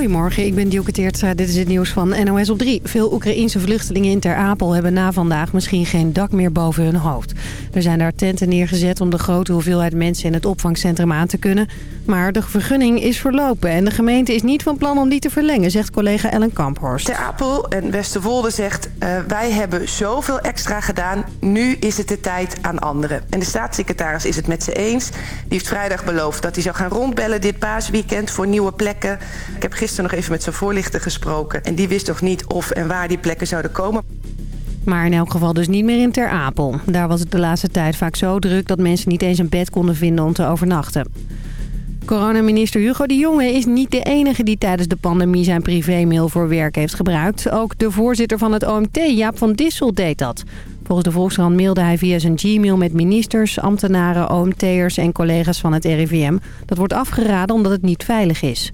Goedemorgen, ik ben Teertstra. Dit is het nieuws van NOS op 3. Veel Oekraïense vluchtelingen in Ter Apel hebben na vandaag misschien geen dak meer boven hun hoofd. Er zijn daar tenten neergezet om de grote hoeveelheid mensen in het opvangcentrum aan te kunnen. Maar de vergunning is verlopen en de gemeente is niet van plan om die te verlengen, zegt collega Ellen Kamphorst. Ter Apel en Westerwolde zegt, uh, wij hebben zoveel extra gedaan. Nu is het de tijd aan anderen. En de staatssecretaris is het met ze eens. Die heeft vrijdag beloofd dat hij zou gaan rondbellen dit paasweekend voor nieuwe plekken. Ik heb gisteren nog even met zijn voorlichter gesproken. En die wist nog niet of en waar die plekken zouden komen. Maar in elk geval dus niet meer in Ter Apel. Daar was het de laatste tijd vaak zo druk dat mensen niet eens een bed konden vinden om te overnachten. Coronaminister Hugo de Jonge is niet de enige die tijdens de pandemie zijn privémail voor werk heeft gebruikt. Ook de voorzitter van het OMT, Jaap van Dissel, deed dat. Volgens de Volkskrant mailde hij via zijn Gmail met ministers, ambtenaren, OMT'ers en collega's van het RIVM. Dat wordt afgeraden omdat het niet veilig is.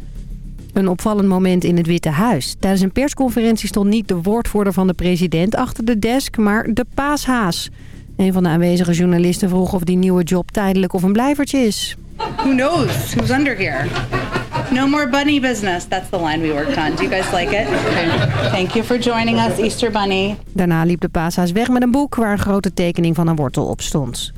Een opvallend moment in het Witte Huis. Tijdens een persconferentie stond niet de woordvoerder van de president achter de desk, maar de paashaas. Een van de aanwezige journalisten vroeg of die nieuwe job tijdelijk of een blijvertje is. Who knows who's under here? No more bunny business. That's the line we worked on. Do you guys like it? Okay. Thank you for joining us, Easter Bunny. Daarna liep de paashaas weg met een boek waar een grote tekening van een wortel op stond.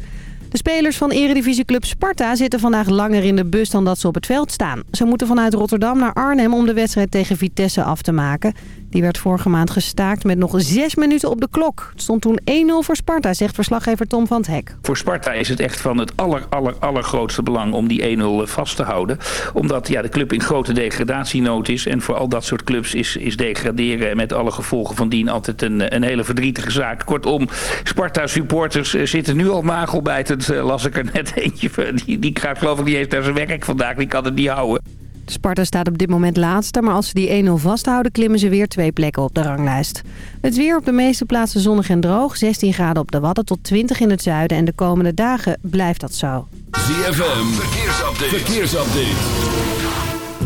De spelers van eredivisieclub Sparta zitten vandaag langer in de bus dan dat ze op het veld staan. Ze moeten vanuit Rotterdam naar Arnhem om de wedstrijd tegen Vitesse af te maken. Die werd vorige maand gestaakt met nog zes minuten op de klok. Het stond toen 1-0 voor Sparta, zegt verslaggever Tom van het Hek. Voor Sparta is het echt van het aller, aller, allergrootste belang om die 1-0 vast te houden. Omdat ja, de club in grote degradatienood is. En voor al dat soort clubs is, is degraderen met alle gevolgen van dien altijd een, een hele verdrietige zaak. Kortom, Sparta supporters eh, zitten nu al nagelbijtend. Eh, las ik er net eentje van. Die, die gaat geloof ik niet eens naar zijn werk vandaag. Die kan het niet houden. Sparta staat op dit moment laatste, maar als ze die 1-0 vasthouden... klimmen ze weer twee plekken op de ranglijst. Het weer op de meeste plaatsen zonnig en droog. 16 graden op de Wadden tot 20 in het zuiden. En de komende dagen blijft dat zo. ZFM, verkeersupdate. verkeersupdate.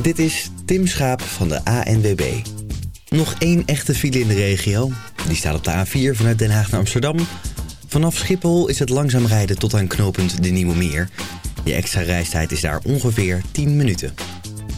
Dit is Tim Schaap van de ANWB. Nog één echte file in de regio. Die staat op de A4 vanuit Den Haag naar Amsterdam. Vanaf Schiphol is het langzaam rijden tot aan knooppunt De Nieuwe Meer. Je extra reistijd is daar ongeveer 10 minuten.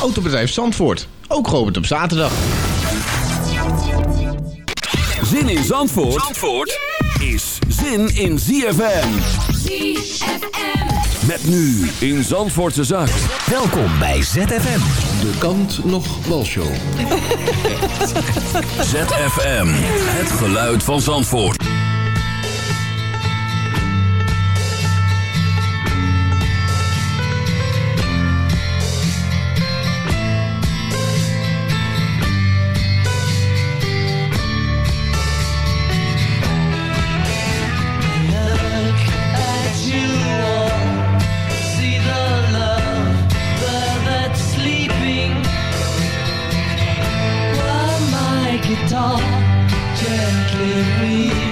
Autobedrijf Zandvoort. Ook geopend op zaterdag. Zin in Zandvoort, Zandvoort is zin in ZFM. ZFM. Met nu in Zandvoortse Zaak. Welkom bij ZFM. De kant nog show. ZFM. Het geluid van Zandvoort. should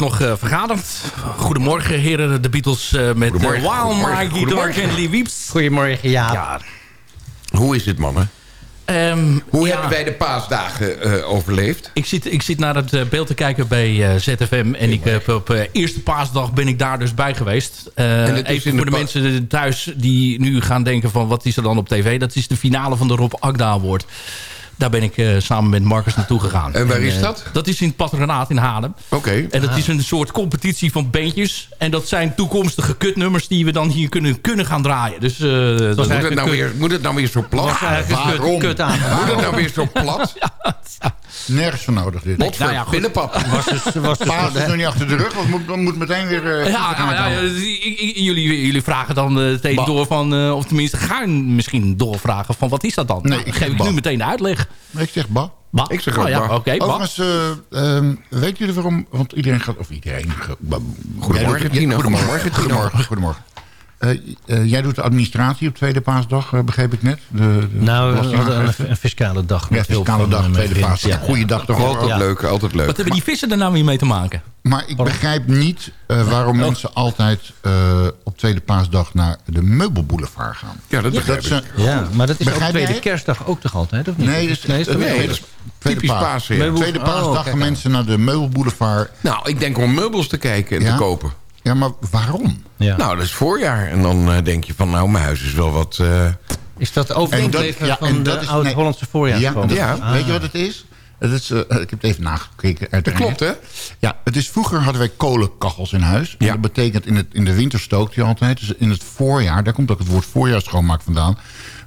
wordt nog uh, vergaderd. Goedemorgen, heren. De Beatles uh, met uh, Wild Mikey Dork en Lee Wieps. Goedemorgen, ja. ja. Hoe is het, mannen? Um, Hoe ja. hebben wij de paasdagen overleefd? Ik zit, ik zit naar het beeld te kijken bij ZFM. En ik heb op eerste paasdag ben ik daar dus bij geweest. even voor de, de mensen thuis die nu gaan denken van... wat is er dan op tv? Dat is de finale van de Rob Agda Award. Daar ben ik uh, samen met Marcus naartoe gegaan. En waar en, is uh, dat? Dat is in het patronaat in Haarlem. Oké. Okay. En dat ah. is een soort competitie van bandjes. En dat zijn toekomstige kutnummers die we dan hier kunnen, kunnen gaan draaien. Dus, uh, dat moet, het nou weer, moet het nou weer zo plat? Waarom? Kut aan. Moet het nou weer zo plat? ja, Nergens voor nodig dit. Nee, nou ja. Was dus, was dus Paas is nog niet achter de rug, want moet, moet meteen weer... Uh, ja, nou, ja, ja, jullie, jullie vragen dan meteen uh, door van... Uh, of tenminste gaan misschien doorvragen van wat is dat dan? Nee, nou, ik geef ik nu meteen de uitleg. Ik zeg ba. Ba? Ik zeg oh, ook ja, ba. Oké, okay, Overigens, uh, um, weet jullie waarom... Want iedereen gaat... Of iedereen... Goedemorgen, Tino. Goedemorgen, goedemorgen. goedemorgen. Uh, uh, jij doet de administratie op tweede paasdag, uh, begreep ik net. De, de nou, we hadden een, een, fiscale dag. Ja, fiscale dag, tweede paasdag. Ja. Goeie dag toch Altijd ja. leuk, altijd leuk. Wat hebben die vissen er nou weer mee te maken? Maar ik begrijp niet waarom oh. mensen altijd op tweede paasdag naar de meubelboulevard gaan. Ja, dat begrijp dat ik. Ja, maar dat is op tweede jij? kerstdag ook toch altijd, of niet? Nee, dat is, nee, is, nee, dat is tweede paas. paas ja. Tweede paasdag gaan oh, mensen naar de meubelboulevard. Nou, ik denk om meubels te kijken en te kopen. Ja, maar waarom? Ja. Nou, dat is voorjaar. En dan uh, denk je van, nou, mijn huis is wel wat... Uh... Is dat overleven ja, van de oud-Hollandse voorjaar? Ja, dat, ja. Ah. weet je wat het is? Het is uh, ik heb het even nagekeken. Dat klopt, hè? Ja, het is, vroeger hadden wij kolenkachels in huis. Ja. En dat betekent, in, het, in de winter stookt je altijd. Dus in het voorjaar, daar komt ook het woord voorjaarsschoonmaak vandaan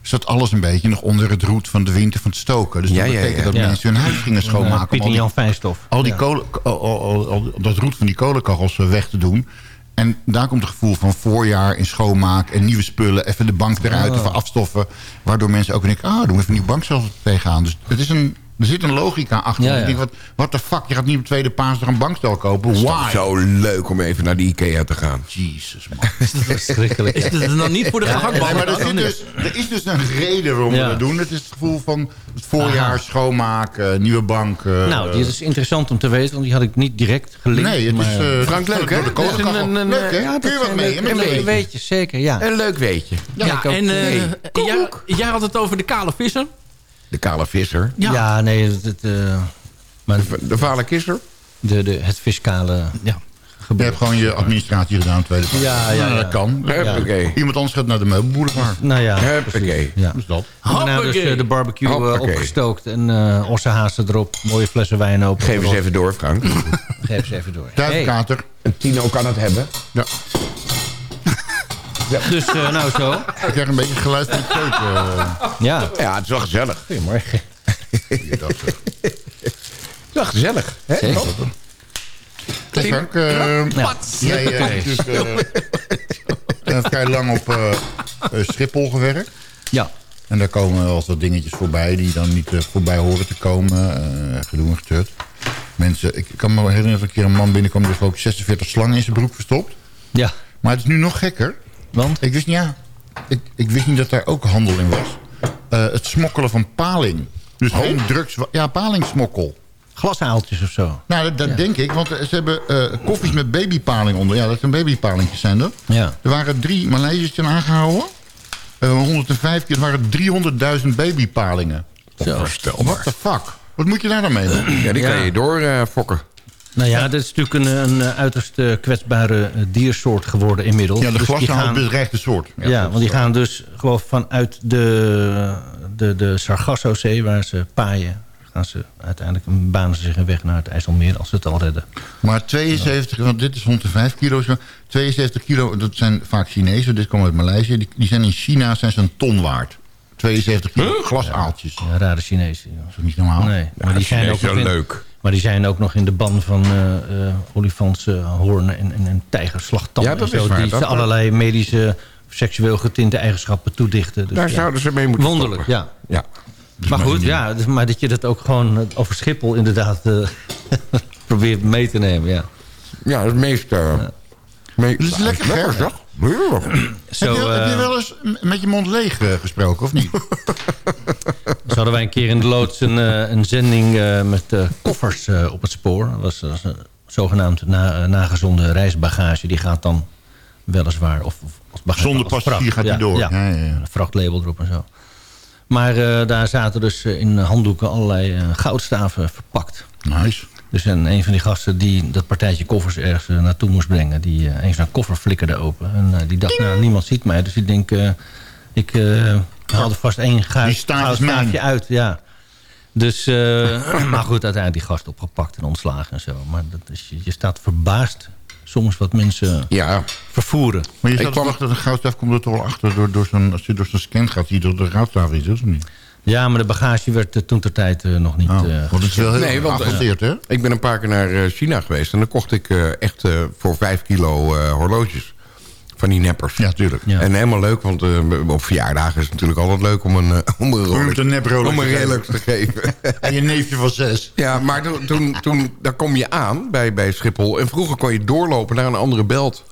zat alles een beetje nog onder het roet van de winter van het stoken. Dus dat betekent ja, dat ja. mensen hun huis gingen schoonmaken. Jan Fijnstof. Al die kolen, al, al, al, dat roet van die kolenkachels weg te doen. En daar komt het gevoel van voorjaar in schoonmaak en nieuwe spullen. Even de bank eruit, Oh. even afstoffen. Waardoor mensen ook denken, ah, doen we even een nieuwe bank zelf tegenaan. Dus het is een, er zit een logica achter. Ja, ja. Ik denk, wat, what the fuck, je gaat niet op tweede paasdag een bankstel kopen. Het is Why? zo leuk om even naar de Ikea te gaan. Jezus, man. Verschrikkelijk. Is het dan niet voor de gehaktbal? Nee, maar er, zit dus, er is dus een reden waarom Ja. we dat doen. Het is het gevoel van het voorjaar, schoonmaken, nieuwe bank. eh, Nou, die is interessant om te weten, want die had ik niet direct gelinkt. Nee, het is... maar, eh, Frank, leuk, hè? door de. Dat is een- een- leuk, hè? ja, Kun je dat wat is mee? een- Met een een beetje, beetje. weet je, zeker, ja. Een leuk weetje. Ja, en uh, Nee. jij, jij had het over de kale visser. De kale visser. Ja. Ja, nee, het, het, eh, maar De, de vale kisser. de, de, het fiscale Ja. Je hebt gewoon je administratie gedaan, tweede paas. Ja, ja, Nou, ja. dat kan. Huppakee. Iemand anders gaat naar de meubelboulevard. Nou ja, Huppakee. ja. Dus dat. Daarna dus eh, de barbecue eh, Hoppakee. opgestookt en eh ossenhazen erop. Mooie flessen wijn open. Geef eens even door, Frank. Geef ze even door. Hey, Duivenkater. Een Tino kan het hebben. Ja. Dus eh, nou zo. Ik krijg een beetje geluid van de keuken. eh. Ja. Ja, het is wel gezellig. Goedemorgen. Het is wel gezellig. Hè? Zeker. Frank, eh, Ja. jij eh, hebt eh, vrij lang op eh, Schiphol gewerkt. Ja. En daar komen wel wat dingetjes voorbij die dan niet voorbij horen te komen. eh gedoe en getut. mensen... Ik kan me herinneren dat een keer een man binnenkwam... die ook 46 slangen in zijn broek verstopt. Ja. Maar het is nu nog gekker. Want? Ik wist niet, ja, ik, ik wist niet dat daar ook handel in was. Uh, het smokkelen van paling. Dus oh? geen drugs... Ja, palingsmokkel. Glasaaltjes of zo? Nou, dat, dat ja. denk ik. Want ze hebben uh, koffies met babypaling onder. Ja, dat zijn babypalingjes zijn er. Ja. Er waren drie Maleisiërs aangehouden. Uh, 105 keer. Er waren 300.000 babypalingen. Zo. What the fuck? Wat moet je daar dan mee doen? Ja, die kan je doorfokken. Nou ja, dat is natuurlijk een, een uiterst kwetsbare diersoort geworden inmiddels. Ja, de dus bedreigde soort. Ja, ja want die gaan dus gewoon vanuit de, de, de Sargassozee, waar ze paaien... gaan ze uiteindelijk banen ze zich een weg naar het IJsselmeer als ze het al redden. Maar 72, want dit is 105 kilo. 72 kilo, dat zijn vaak Chinezen, dit komt uit Maleisië. Die, die zijn in China zijn ze een ton waard. 72 kilo huh? glasaaltjes. Ja, rare Chinezen. Dat is niet normaal. Nee, maar die zijn ook leuk. Maar die zijn ook nog in de ban van uh, uh, olifantshoornen en, en, en tijgerslagtanden. Ja, dat en zo, is waar. Die ze allerlei medische, seksueel getinte eigenschappen toedichten. Dus Daar ja. zouden ze mee moeten Wonderlijk, stoppen. ja. ja. Dus maar goed, ja, dus, maar dat je dat ook gewoon over Schiphol inderdaad uh, probeert mee te nemen, ja. Ja, het meest... Uh, ja. Me dat is lekker vers, toch? Zo, heb, je, heb je wel eens met je mond leeg uh, gesproken, of niet? Zo hadden wij een keer in de loods een, uh, een zending met koffers op het spoor. Dat was, was een zogenaamd na, nagezonde reisbagage. Die gaat dan weliswaar... Of, of als bagage, Zonder passagier gaat ja, door. Ja, Ja, ja, ja. Een vrachtlabel erop en zo. Maar uh, daar zaten dus in handdoeken allerlei uh, goudstaven verpakt. Nice. Dus en een van die gasten die dat partijtje koffers ergens uh, naartoe moest brengen... die uh, eens een koffer flikkerde open. En die dacht, nou, niemand ziet mij. Dus ik denk, ik haal er vast één goudstaafje uit. Ja. Dus, maar goed, uiteindelijk die gast opgepakt en ontslagen en zo. Maar dat is, je staat verbaasd soms wat mensen ja. vervoeren. Maar je zat toch dat een goudstaaf komt er toch wel achter... Door, door zo'n als je door zo'n scan gaat, je door de goudstaaf is, of niet? Ja, maar de bagage werd uh, toen ter tijd uh, nog niet oh, uh, Want het is wel heel nee, want, geavanceerd, hè? Ik ben een paar keer naar China geweest... en dan kocht ik echt voor vijf kilo horloges. Van die neppers. Ja, tuurlijk. Ja. En helemaal leuk, want op verjaardagen is het natuurlijk altijd leuk... om een, om een, Rolex, een nep om een Rolex te geven. en je neefje van zes. Ja, maar toen, toen, toen daar kom je aan bij, bij Schiphol... en vroeger kon je doorlopen naar een andere belt...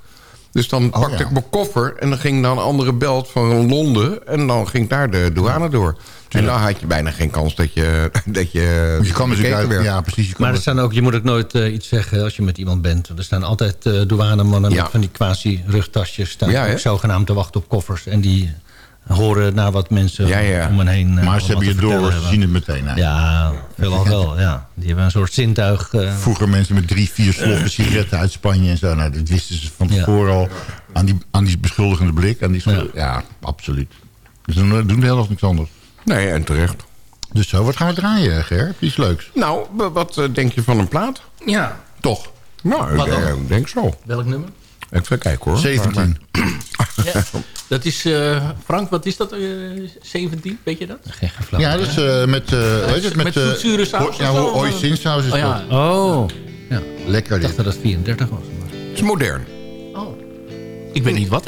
Dus dan Oh, pakte ja. ik mijn koffer en dan ging naar een andere belt van Londen. En dan ging daar de douane door. En dan had je bijna geen kans dat je dat je, Je kan natuurlijk uit, werd. ja, precies. Je, kan Maar er staan ook, je moet ook nooit uh, iets zeggen als je met iemand bent. Er staan altijd uh, douanemannen Ja. met van die quasi-rugtasjes... staan Ja, ook zogenaamd te wachten op koffers. En die horen naar wat mensen Ja, ja. om hen heen... uh, maar ze hebben je door, ze zien het meteen. hè. Ja, veelal wel, ja. Die hebben een soort zintuig... uh, Vroeger mensen met drie, vier sloffen sigaretten uit Spanje en zo. Nou, dat wisten ze van Ja. tevoren al aan die, aan die beschuldigende blik. Aan die ja. absoluut. Dus dan doen de helft niks anders. Nee, en terecht. Dus zo, wat gaan we draaien, Ger? Iets leuks? Nou, wat eh, denk je van een plaat? ja, Toch. Nou, ik eh, denk zo. welk nummer? Even kijken hoor. 17. Ja, dat is, eh, Frank, wat is dat? eh 17, weet je dat? Geen flauw. Ja, dus eh, met... eh hoe heet het? Met eh, zoetzure saus Ja, of zo? hoi zinssaus is Oh ja. dat. Oh, ja. Lekker Ik dacht dit. dat het 34 was. Maar... Het is modern. Oh. Ik weet niet wat.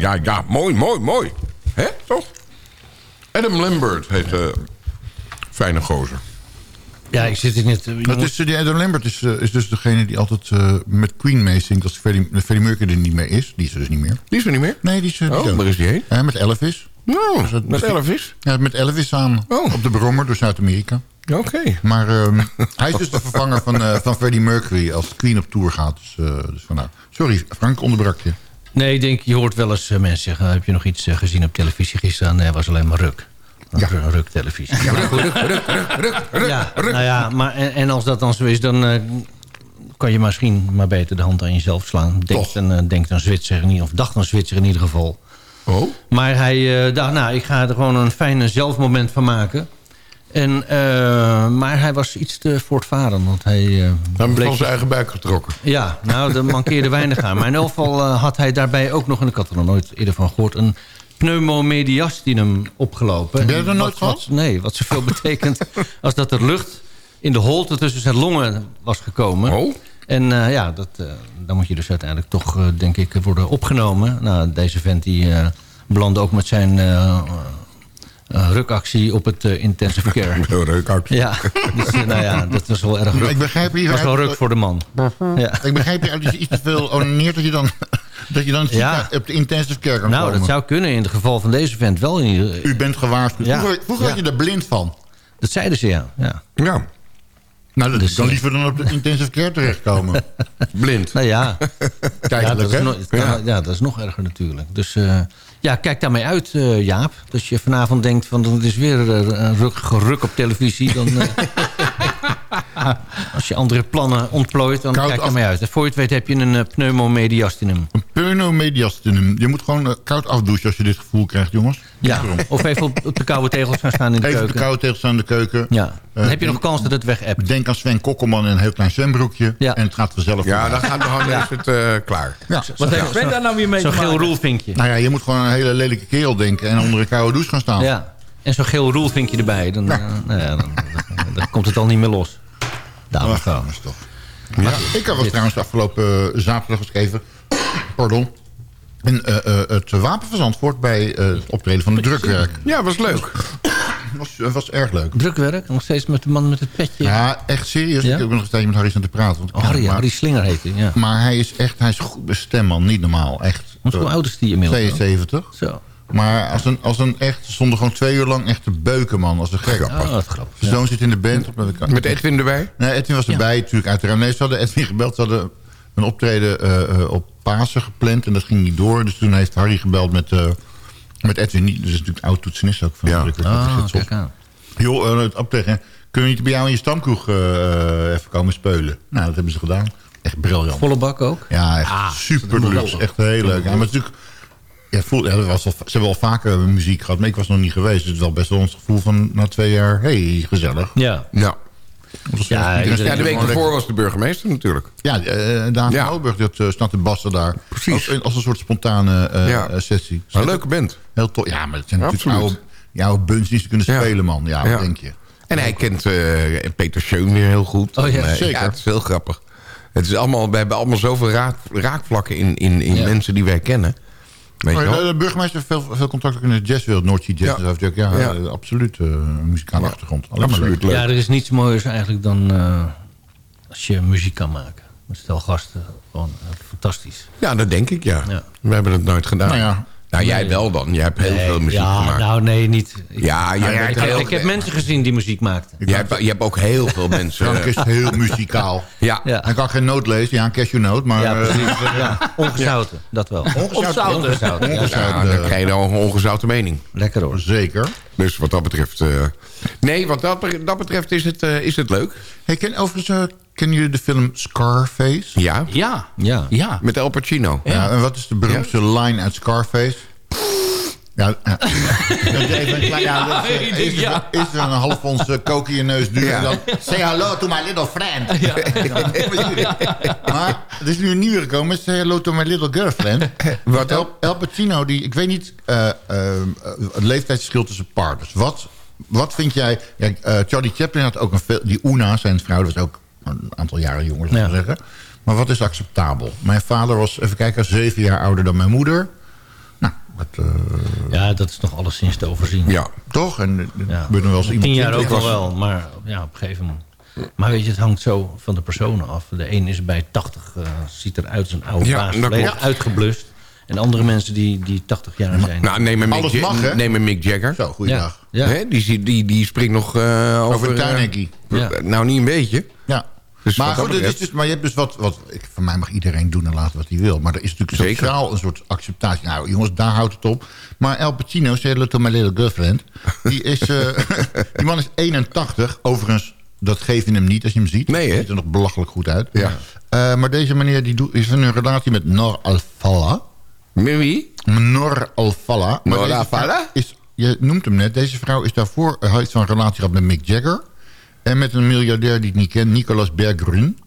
Ja, ja. Mooi, mooi, mooi. Hè, toch? Adam Lambert heet uh, fijne gozer. Ja, ik zit in het... Uh, dat is, die Adam Lambert is, uh, is dus degene die altijd uh, met Queen meezingt... als Freddie, Freddie Mercury er niet meer is. Die is er dus niet meer. Die is er niet meer? Nee, die is, oh, waar is die heen? Uh, met Elvis. Oh, dus met Elvis? Ja, met Elvis aan. Oh. Op de Brommer door Zuid-Amerika. Oké. Okay. Maar um, hij is dus de vervanger van, uh, van Freddie Mercury als Queen op tour gaat. Dus, uh, dus nou, sorry, Frank, onderbrak je. Nee, ik denk, je hoort wel eens uh, mensen zeggen... heb je nog iets gezien op televisie gisteren? Nee, was alleen maar ruk. Ja. Ruk televisie. Ja, ruk, ruk, ruk, ruk, ruk, ruk, ja, Nou ja, maar en, en, als dat dan zo is, dan uh, kan je misschien maar beter de hand aan jezelf slaan. Denkt een, uh, denkt een Zwitser, in ieder, of dacht een Zwitser in ieder geval. Oh. Maar hij uh, dacht, nou, ik ga er gewoon een fijne zelfmoment van maken. En, maar hij was iets te voortvarend. Want hij uh, bleek van zijn eigen buik getrokken. Ja, nou, er mankeerde weinig aan. Maar in elk geval had hij daarbij ook nog, en ik had er nog nooit eerder van gehoord... een pneumomediastinum opgelopen. Heb je er nooit gehad? Nee, wat zoveel betekent als dat er lucht in de holte tussen zijn longen was gekomen. Oh. En uh, ja, dat, dan moet je dus uiteindelijk toch, denk ik, worden opgenomen. Nou, deze vent die belandde ook met zijn rukactie op het intensive care. rukactie. Ja, dus, nou ja, dat was wel erg ruk. Ik begrijp hier, was wel ruk voor de man. Ja. Ik begrijp hier, als je iets te veel onaneert dat je dan... Dat je dan ja. op de intensive care kan nou, komen. dat zou kunnen in het geval van deze vent wel. U bent gewaarschuwd. Ja. Vroeger, had je er blind van. Dat zeiden ze, ja. Ja. ja. Nou, dat dus, kan liever dan op de intensive care terechtkomen. blind. Nou ja. Tijdelijk, ja, dat is nog, ja. ja, dat is nog erger natuurlijk. Dus uh, ja, kijk daarmee uit, uh, Jaap. Als je vanavond denkt van het is weer een ruk, geruk op televisie... dan... Uh, als je andere plannen ontplooit, dan koud kijk daarmee uit. En voor je het weet heb je een uh, pneumomediastinum. Een pneumomediastinum. Je moet gewoon uh, koud afdouchen als je dit gevoel krijgt, jongens. Ja, of even op, op, de koude tegels gaan staan in de even keuken. Even op de koude tegels staan in de keuken. Ja, dan uh, heb je nog kans dat het weg hebt. Denk aan Sven Kokkelman in een heel klein zwembroekje. Ja. En het gaat vanzelf Ja, dan gaat dan ja. is het uh, klaar. Ja. Wat heeft Sven daar nou weer mee Zo'n geel roelvinkje. Nou ja, je moet gewoon een hele lelijke kerel denken... en onder een koude douche gaan staan. Ja, en zo'n geel roelvinkje erbij. Dan, ja. nou ja, dan, dan, dan komt het al niet meer los. Dames trouwens toch. Ja. Ik heb trouwens afgelopen uh, zaterdag geschreven... pardon... Uh, uh, het wapenverzandwoord bij het optreden van de drukwerk. Ja, was leuk. was, was erg leuk. Drukwerk? Nog steeds met de man met het petje? Ja, echt serieus. Ja? Ik heb nog een tijdje met Harry aan te praten. Want oh, Harry, Harry Slinger heet hij, ja. Maar hij is echt, hij is goed bestemd man. Niet normaal, echt. Want hoe oud is die inmiddels? 72. Zo. Maar als een, als een echt, stonden gewoon twee uur lang echt te beuken, man. Als een gek. Oh, dat grappig. Zijn zoon zit in de band. Met, met Edwin erbij? Nee, Edwin was erbij, ja. natuurlijk uiteraard. Nee, ze hadden Edwin gebeld. Ze hadden een optreden uh, uh, op Pasen gepland. En dat ging niet door. Dus toen heeft Harry gebeld met, uh, met Edwin. Dus is natuurlijk oud-toetsenist ook. Van ja. Oh, kijk aan. Joh, het optreden. Kunnen we niet bij jou in je stamkroeg even komen spelen? Nou, dat hebben ze gedaan. Echt briljant. Volle bak ook? Ja, echt ah, super luxe. Echt heel leuk. Ja, maar natuurlijk ja, voel, ja, was al, ze hebben wel vaker muziek gehad, maar ik was nog niet geweest. Dus het is wel best wel ons gevoel van na twee jaar, hey, gezellig. Ja. Ja. Ja, ja, de week ervoor was de burgemeester natuurlijk. Ja, uh, Daan ja. Dat uh, staat de bassen daar. Precies. Ook, als een soort spontane uh, ja. sessie. Maar een leuke band. Heel tof. Ja, maar het zijn natuurlijk oude, oude bunts die ze kunnen ja. spelen, man. Ja, wat denk je? En hij kent Peter Schoen weer heel goed. Oh ja, en, zeker. Ja, het is heel grappig. Het is allemaal, we hebben allemaal zoveel raak, raakvlakken in, in, in ja. mensen die wij kennen. Weet de burgemeester heeft veel, veel contact in de jazzwereld. Noordzee Jazz. Ja, heeft ja, ja. Uh, absoluut uh, muzikale achtergrond. Alleen absoluut leuk. Ja, er is niets moois eigenlijk dan uh, als je muziek kan maken. Met stel gasten. Gewoon fantastisch. Ja, dat denk ik, ja. ja. We hebben het nooit gedaan. Nou ja. Nou, jij wel dan. Jij hebt heel nee, veel muziek ja, gemaakt. Nou, nee, niet. Ik, ja, nou, ja ik, heel, ik heb mensen gezien die muziek maakten. Je hebt, je hebt ook heel veel mensen. Frank is heel muzikaal. ja. ja. Hij kan geen noot lezen. Ja, een cashewnoot. Maar, ja, precies. ja. Ongezouten, dat wel. Ongezouten. Ongezouten. Ja, ja, dan krijg je dan een ongezouten mening. Lekker hoor. Zeker. Dus wat dat betreft... Uh... Nee, wat dat, dat betreft is het, uh, is het leuk. Hey, ken, overigens, uh, kennen jullie de film Scarface? Ja. Ja. Ja. ja. Met Al Pacino. Ja. ja en wat is de beroemdste line uit Scarface? Ja, ja. even een klein, ja, is, er, is, er, is er een half ons uh, kook in je neus duur ja. dan... Say hello to my little friend. Ja. maar het is nu een nieuwe gekomen. Say hello to my little girlfriend. Wat El, El Pacino, die, ik weet niet... Uh, uh, het leeftijdsverschil tussen partners. Wat, wat vind jij... Ja, Charlie Chaplin had ook een veel... Die Una, zijn vrouw, dat was ook een aantal jaren jonger, zou ik zeggen. Maar wat is acceptabel? Mijn vader was, even kijken, zeven jaar ouder dan mijn moeder. Nou, wat, uh... Ja, dat is nog alleszins te overzien. Ja, toch? En ja. ben wel eens iemand... Tien jaar ook al wel, maar ja, op een gegeven moment... Maar weet je, het hangt zo van de personen af. De een is bij 80, uh, ziet eruit als een oude ja, baas, uitgeblust. En andere mensen die, die 80 jaar zijn. Nou, neem een Mick, mag, neem een Mick Jagger. Zo, goeiedag. Ja. Ja. Die, die, die springt nog uh, over... Over tuinhekkie. Uh, nou, niet een beetje. Dus maar goed, dus, maar je hebt dus wat, wat... Van mij mag iedereen doen en laten wat hij wil. Maar er is natuurlijk sociaal een soort acceptatie. Nou, jongens, daar houdt het op. Maar El Pacino, Say Hello to My Little Girlfriend... Die, is, uh, die man is 81. Overigens, dat geef je hem niet als je hem ziet. Nee, hè? Ziet er nog belachelijk goed uit. Ja. Uh, maar deze meneer die doet, is in een relatie met Nor Alfalla. Met wie? Nor Alfalla. Nor Alfalla? Is, je noemt hem net. Deze vrouw is daarvoor... Hij heeft zo'n relatie gehad met Mick Jagger... En met een miljardair die ik niet ken, Nicolas Berggruen.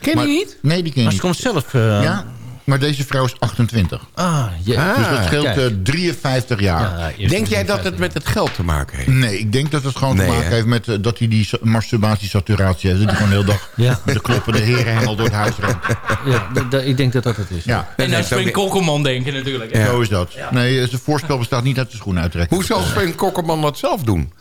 Ken je niet? Nee, die ken je niet. Maar ze komt zelf... Uh... Ja, maar deze vrouw is 28. Ah, ja. Dus dat scheelt uh, 53 jaar. Ja, denk jij dat het met het geld te maken heeft? Nee, ik denk dat het gewoon nee, te maken hè? heeft met uh, dat hij die masturbatiesaturatie heeft. Dat hij gewoon heel dag ja. met de kloppende herenhengel door het huis rent. Ja, ik denk dat dat het is. Ja. En aan Sven Kokkelman denken natuurlijk. Ja. Zo is dat. Nee, zijn voorspel bestaat niet uit de schoen uittrekken. Hoe zal Sven Kokkelman dat zelf doen?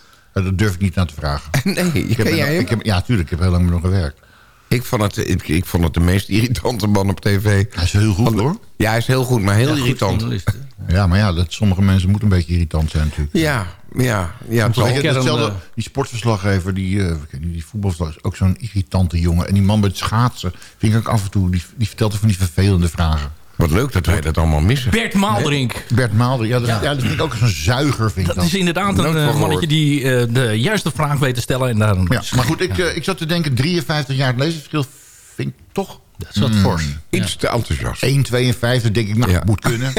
Dat durf ik niet aan te vragen. Nee, ik heb, jij ik heb, Ja, tuurlijk. Ik heb heel lang met hem gewerkt. Ik vond, het, ik, ik, vond het de meest irritante man op tv. Hij is heel goed, hoor. Ja, hij is heel goed, maar heel ja, irritant. Ja, maar ja, dat, sommige mensen moeten een beetje irritant zijn natuurlijk. Ja, ja. ja hetzelfde, die sportverslaggever, die, uh, die voetbalverslaggever, is ook zo'n irritante jongen. En die man met het schaatsen, vind ik ook af en toe, die, die vertelt er van die vervelende vragen. Wat leuk dat wij dat allemaal missen. Bert Maalderink. Bert Maalderink, ja, dat, ja. ja, dat vind ik ook zo'n zuiger. Vind dat, dat is inderdaad een uh, mannetje die uh, de juiste vraag weet te stellen. En dan ja, maar goed, ik, uh, ik zat te denken, 53 jaar het vind ik toch... Dat is wat mm, fors. Iets te enthousiast. 1,52 denk ik, nou, ja. moet kunnen.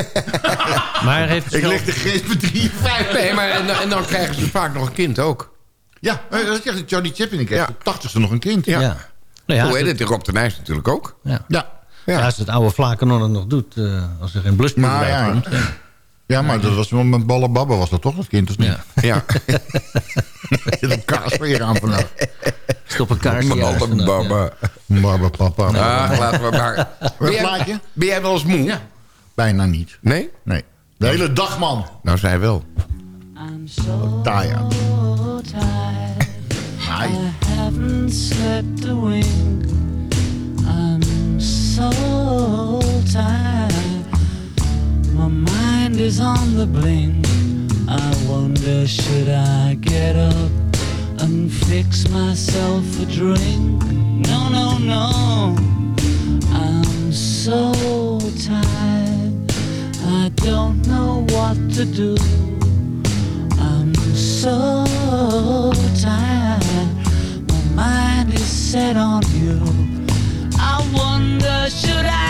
maar heeft ik leg de grens bij 53. Nee, maar en, en, dan krijgen ze vaak nog een kind ook. Ja, dat zegt Johnny Chaplin. Ik heb de 80ste nog een kind. Ja. ja. Nou ja, Hoe heet het? Rob de Nijs natuurlijk ook. Ja. ja. Ja. als het oude vlaken nog doet, uh, als er geen bluspunt bij ja. komt. Ja. ja, maar dat was met Ballababba was dat toch het kind, of niet? Ja. een kaas weer aan vandaag. Stop een kaars Ballababba. Baba papa. Ah, laten we maar. Ben jij, ben jij wel eens moe? Ja. Bijna niet. Nee? Nee. De hele dag, man. Nou, zij wel. I'm so tired. Hi. I haven't slept a wink. So tired. My mind is on the blink. I wonder, should I get up and fix myself a drink? No, no, no. I'm so tired. I don't know what to do. I'm so tired. My mind is set on you. I wonder, should I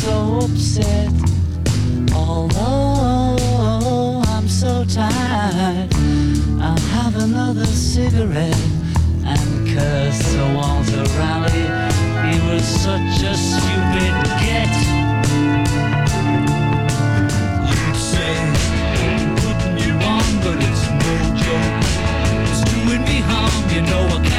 so upset. Although I'm so tired, I'll have another cigarette and curse Sir Walter Raleigh. He was such a stupid get. You'd say, putting you on, but it's no joke. It's doing me harm, you know I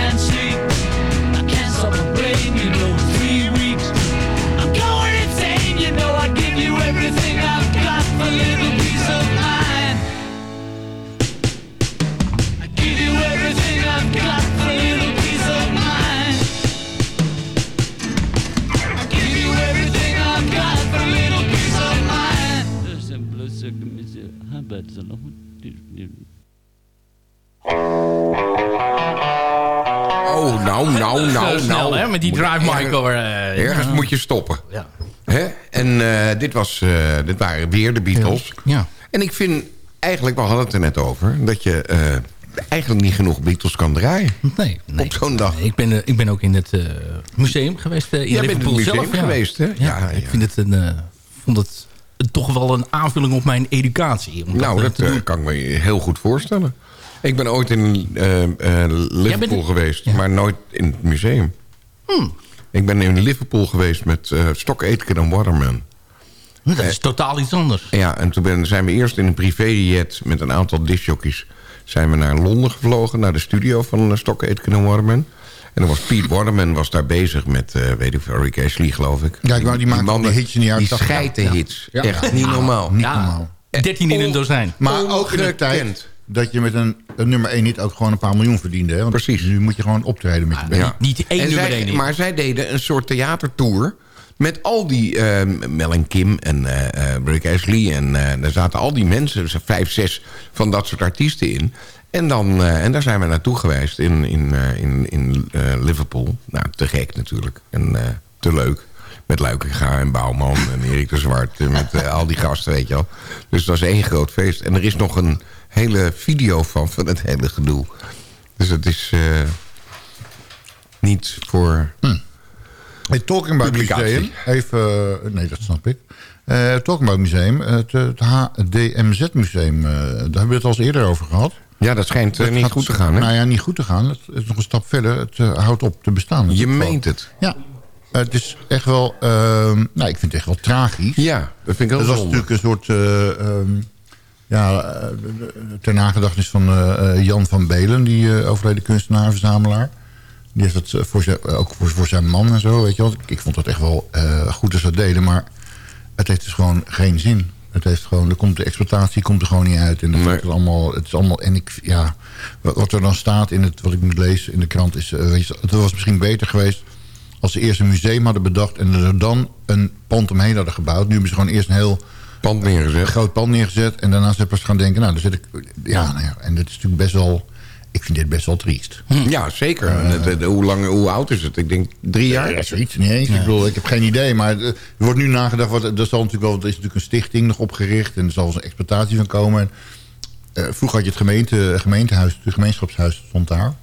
Oh, nou, nou, nou, snel, nou. hè, met die drive Michael. Uh, Ergens ja. moet je stoppen. Ja. Hè? En uh, dit, was, uh, dit waren weer de Beatles. Ja. En ik vind, eigenlijk, we hadden het er net over... dat je eigenlijk niet genoeg Beatles kan draaien. Nee, nee. Op zo'n dag. ik, ben, ik ben ook in het museum geweest. in Jij bent in Liverpool het museum zelf, geweest, hè? Ja, ik vind het een, vond het toch wel een aanvulling op mijn educatie. om nou, dat, dat eh, kan ik me heel goed voorstellen. Ik ben ooit in eh, eh, Liverpool geweest, maar nooit in het museum. Hmm. Ik ben in Liverpool geweest met uh, Stock Aitken en Waterman. Dat is totaal iets anders. Ja, en toen ben, zijn we eerst in een privéjet met een aantal discjockeys... zijn we naar Londen gevlogen, naar de studio van Stock Aitken en Waterman... En dan was Pete Waterman was daar bezig met, uh, weet ik veel, Rick Ashley geloof ik. Ja, die, die maakte die, die hits in de jaren Die scheitenhits. Ja. Echt niet normaal. Niet normaal. 13 in een dozijn. Maar ook in de tijd dat je met een, een nummer 1 niet ook gewoon een paar miljoen verdiende. Hè? Want Precies. Nu moet je gewoon optreden met je band. Ja. Niet één en nummer zij, 1 Maar zij deden een soort theatertour... met al die uh, Mel en Kim en uh, Rick Ashley... en uh, daar zaten al die mensen, vijf, zes van dat soort artiesten in... En, dan, uh, en daar zijn we naartoe geweest in, in, uh, in, in uh, Liverpool. Nou, te gek natuurlijk. En te leuk. Met Luikinga en Bouwman en Erik de Zwart. met al die gasten, weet je wel. Dus het was één groot feest. En er is nog een hele video van, van het hele gedoe. Dus het is niet voor... Hm. Hey, talking about museum. Even, nee, dat snap ik. Uh, talking about museum. Het, het HDMZ museum. daar hebben we het al eens eerder over gehad. Ja, dat schijnt uh, niet gaat, goed te gaan. Hè? Nou ja, niet goed te gaan. Het is nog een stap verder. Het uh, houdt op te bestaan. Je meent het? Ja. Uh, het is echt wel... nou, ik vind het echt wel tragisch. Ja, dat vind ik wel Het was natuurlijk een soort... Um, ja, ter nagedachtenis van Jan van Belen... die overleden kunstenaar-verzamelaar. Die heeft het voor zijn, ook voor, voor, zijn man en zo, weet je wel. Ik vond dat echt wel goed dat ze dat deden. Maar het heeft dus gewoon geen zin. Het heeft gewoon, er komt de exploitatie komt er gewoon niet uit. En dat nee. is allemaal, het is allemaal, en ik, ja, wat er dan staat in het, wat ik nu lees in de krant is, uh, weet je, het was misschien beter geweest als ze eerst een museum hadden bedacht en er dan een pand omheen hadden gebouwd. Nu hebben ze gewoon eerst een heel pand neergezet. groot pand neergezet en daarna ze gaan denken, nou, dan zit ik, ja, nou ja, en dat is natuurlijk best wel, ik vind dit best wel triest. Hm. Ja, zeker. Uh, de, de, hoe, lang, hoe oud is het? Ik denk drie jaar. Ja, zoiets niet eens. Ja. Ik bedoel, ik heb geen idee. Maar er wordt nu nagedacht. Wat, er, zal natuurlijk wel, er is natuurlijk een stichting nog opgericht. En er zal een exploitatie van komen. En, uh, vroeger had je het gemeente, gemeentehuis, het gemeenschapshuis stond daar.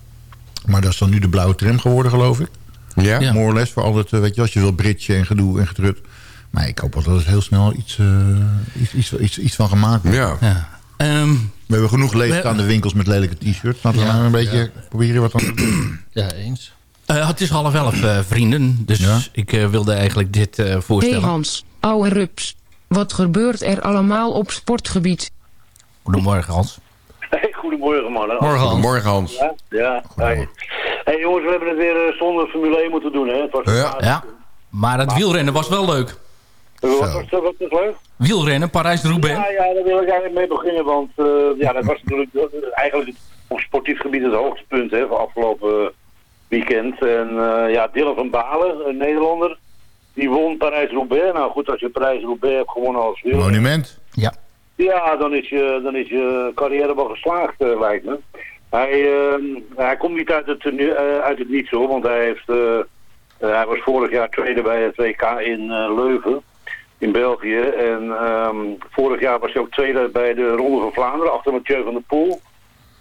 Maar dat is dan nu de blauwe tram geworden, geloof ik. Ja. ja. More or less. Voor al het, weet je, als je wil britje en gedoe en getrut. Maar ik hoop wel dat er heel snel iets, uh, iets, iets, iets, iets van gemaakt wordt. Ja. ja. Um, we hebben genoeg leegstaande winkels met lelijke t-shirts. Laten we ja, nou een beetje ja. proberen wat dan Ja, eens. Uh, het is half elf, uh, vrienden. Dus ja? ik uh, wilde eigenlijk dit voorstellen. Hey Hans, ouwe rups. Wat gebeurt er allemaal op sportgebied? Goedemorgen Hans. Hey, goedemorgen mannen. Morgen, Hans. Goedemorgen Hans. Ja, ja. Hey. hey. jongens, we hebben het weer zonder Formule 1 moeten doen. Hè? Het was ja. ja, maar het wielrennen was wel leuk. Wat was, wat was leuk? Wielrennen, Parijs-Roubaix. Ja, ja, daar wil ik eigenlijk mee beginnen, want uh, ja, dat was natuurlijk eigenlijk op sportief gebied het hoogtepunt hè, van afgelopen weekend. En uh, ja, Dylan van Balen, een Nederlander, die won Parijs-Roubaix. Nou goed, als je Parijs-Roubaix hebt gewonnen als wielrenner. Monument. Ja. Ja, dan is je, dan is je carrière wel geslaagd, uh, lijkt me. Hij, hij komt niet uit het, uit het niets hoor, want hij heeft... hij was vorig jaar tweede bij het WK in Leuven in België. En um, vorig jaar was hij ook tweede bij de Ronde van Vlaanderen, achter Mathieu van der Poel.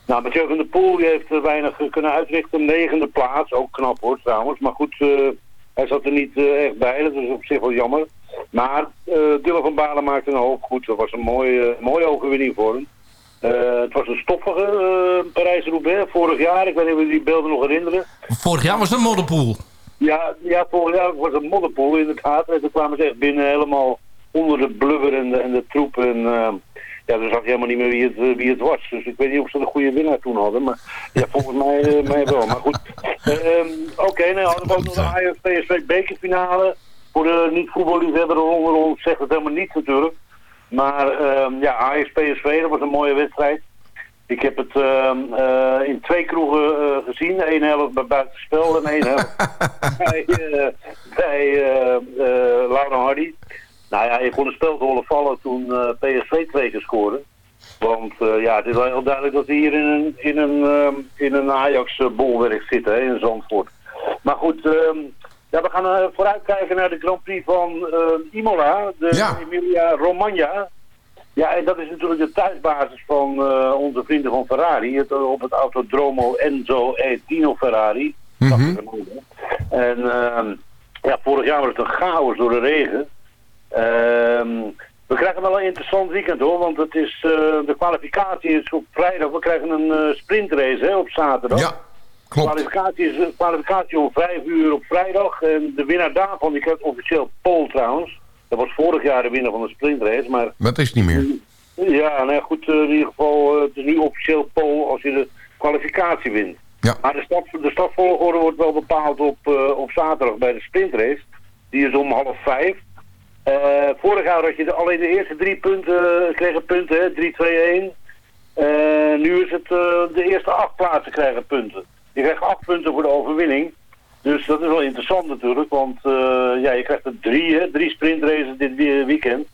Nou, Mathieu van der Poel heeft er weinig kunnen uitrichten. Negende plaats, ook knap hoor trouwens. Maar goed, uh, hij zat er niet echt bij, dat is op zich wel jammer. Maar uh, Dylan van Balen maakte een hoop goed. Dat was een mooie, mooie overwinning voor hem. het was een stoffige Parijs-Roubaix vorig jaar. Ik weet niet of jullie die beelden nog herinneren. Vorig jaar was het een modderpoel. Ja, ja, vorig jaar was het een modderpoel inderdaad. En toen kwamen ze echt binnen helemaal onder de blubber en de, en de troep. En uh, ja, dan zag je helemaal niet meer wie het, wie het was. Dus ik weet niet of ze een goede winnaar toen hadden. Maar ja, volgens mij, uh, mij wel. Maar goed. Um, Oké, okay, nou hadden we ook nog de Ajax PSV bekerfinale. Voor de niet-voetballiefhebber onder ons zegt het helemaal niets natuurlijk. Maar um, ja, Ajax PSV, dat was een mooie wedstrijd. Ik heb het uh, uh, in twee kroegen uh, gezien. Eén helft bij buitenspel en één helft bij, bij Laura Hardy. Nou ja, je kon het spel te horen vallen toen PSV twee keer scoorde. Want ja, het is wel heel duidelijk dat hij hier in een, in een, in een Ajax-bolwerk zitten, hè, in Zandvoort. Maar goed, ehm, ja, we gaan vooruitkijken naar de Grand Prix van Imola. De ja. Emilia Romagna. Ja, en dat is natuurlijk de thuisbasis van uh, onze vrienden van Ferrari. Het, op het Autodromo Enzo E Ferrari. Mm -hmm. En uh, ja, vorig jaar was het een chaos door de regen. Uh, we krijgen wel een interessant weekend hoor, want het is, uh, de kwalificatie is op vrijdag. We krijgen een sprintrace hè, op zaterdag. Ja, klopt. De kwalificatie is kwalificatie om vijf uur op vrijdag. En de winnaar daarvan, die krijgt officieel pole trouwens. Dat was vorig jaar de winnaar van de sprintrace. Maar dat is niet meer. Ja, nou ja, goed, in ieder geval, het is nu officieel pole als je de kwalificatie wint. Ja. Maar de, stad, de stadvolgorde wordt wel bepaald op, uh, op zaterdag bij de sprintrace. Die is om half vijf. Uh, vorig jaar had je de, alleen de eerste drie punten, kregen punten, hè, 3, 2, 1. Uh, nu is het de eerste acht plaatsen krijgen punten. Je krijgt acht punten voor de overwinning. Dus dat is wel interessant natuurlijk, want ja, je krijgt er drie, hè, drie sprintraces dit weekend.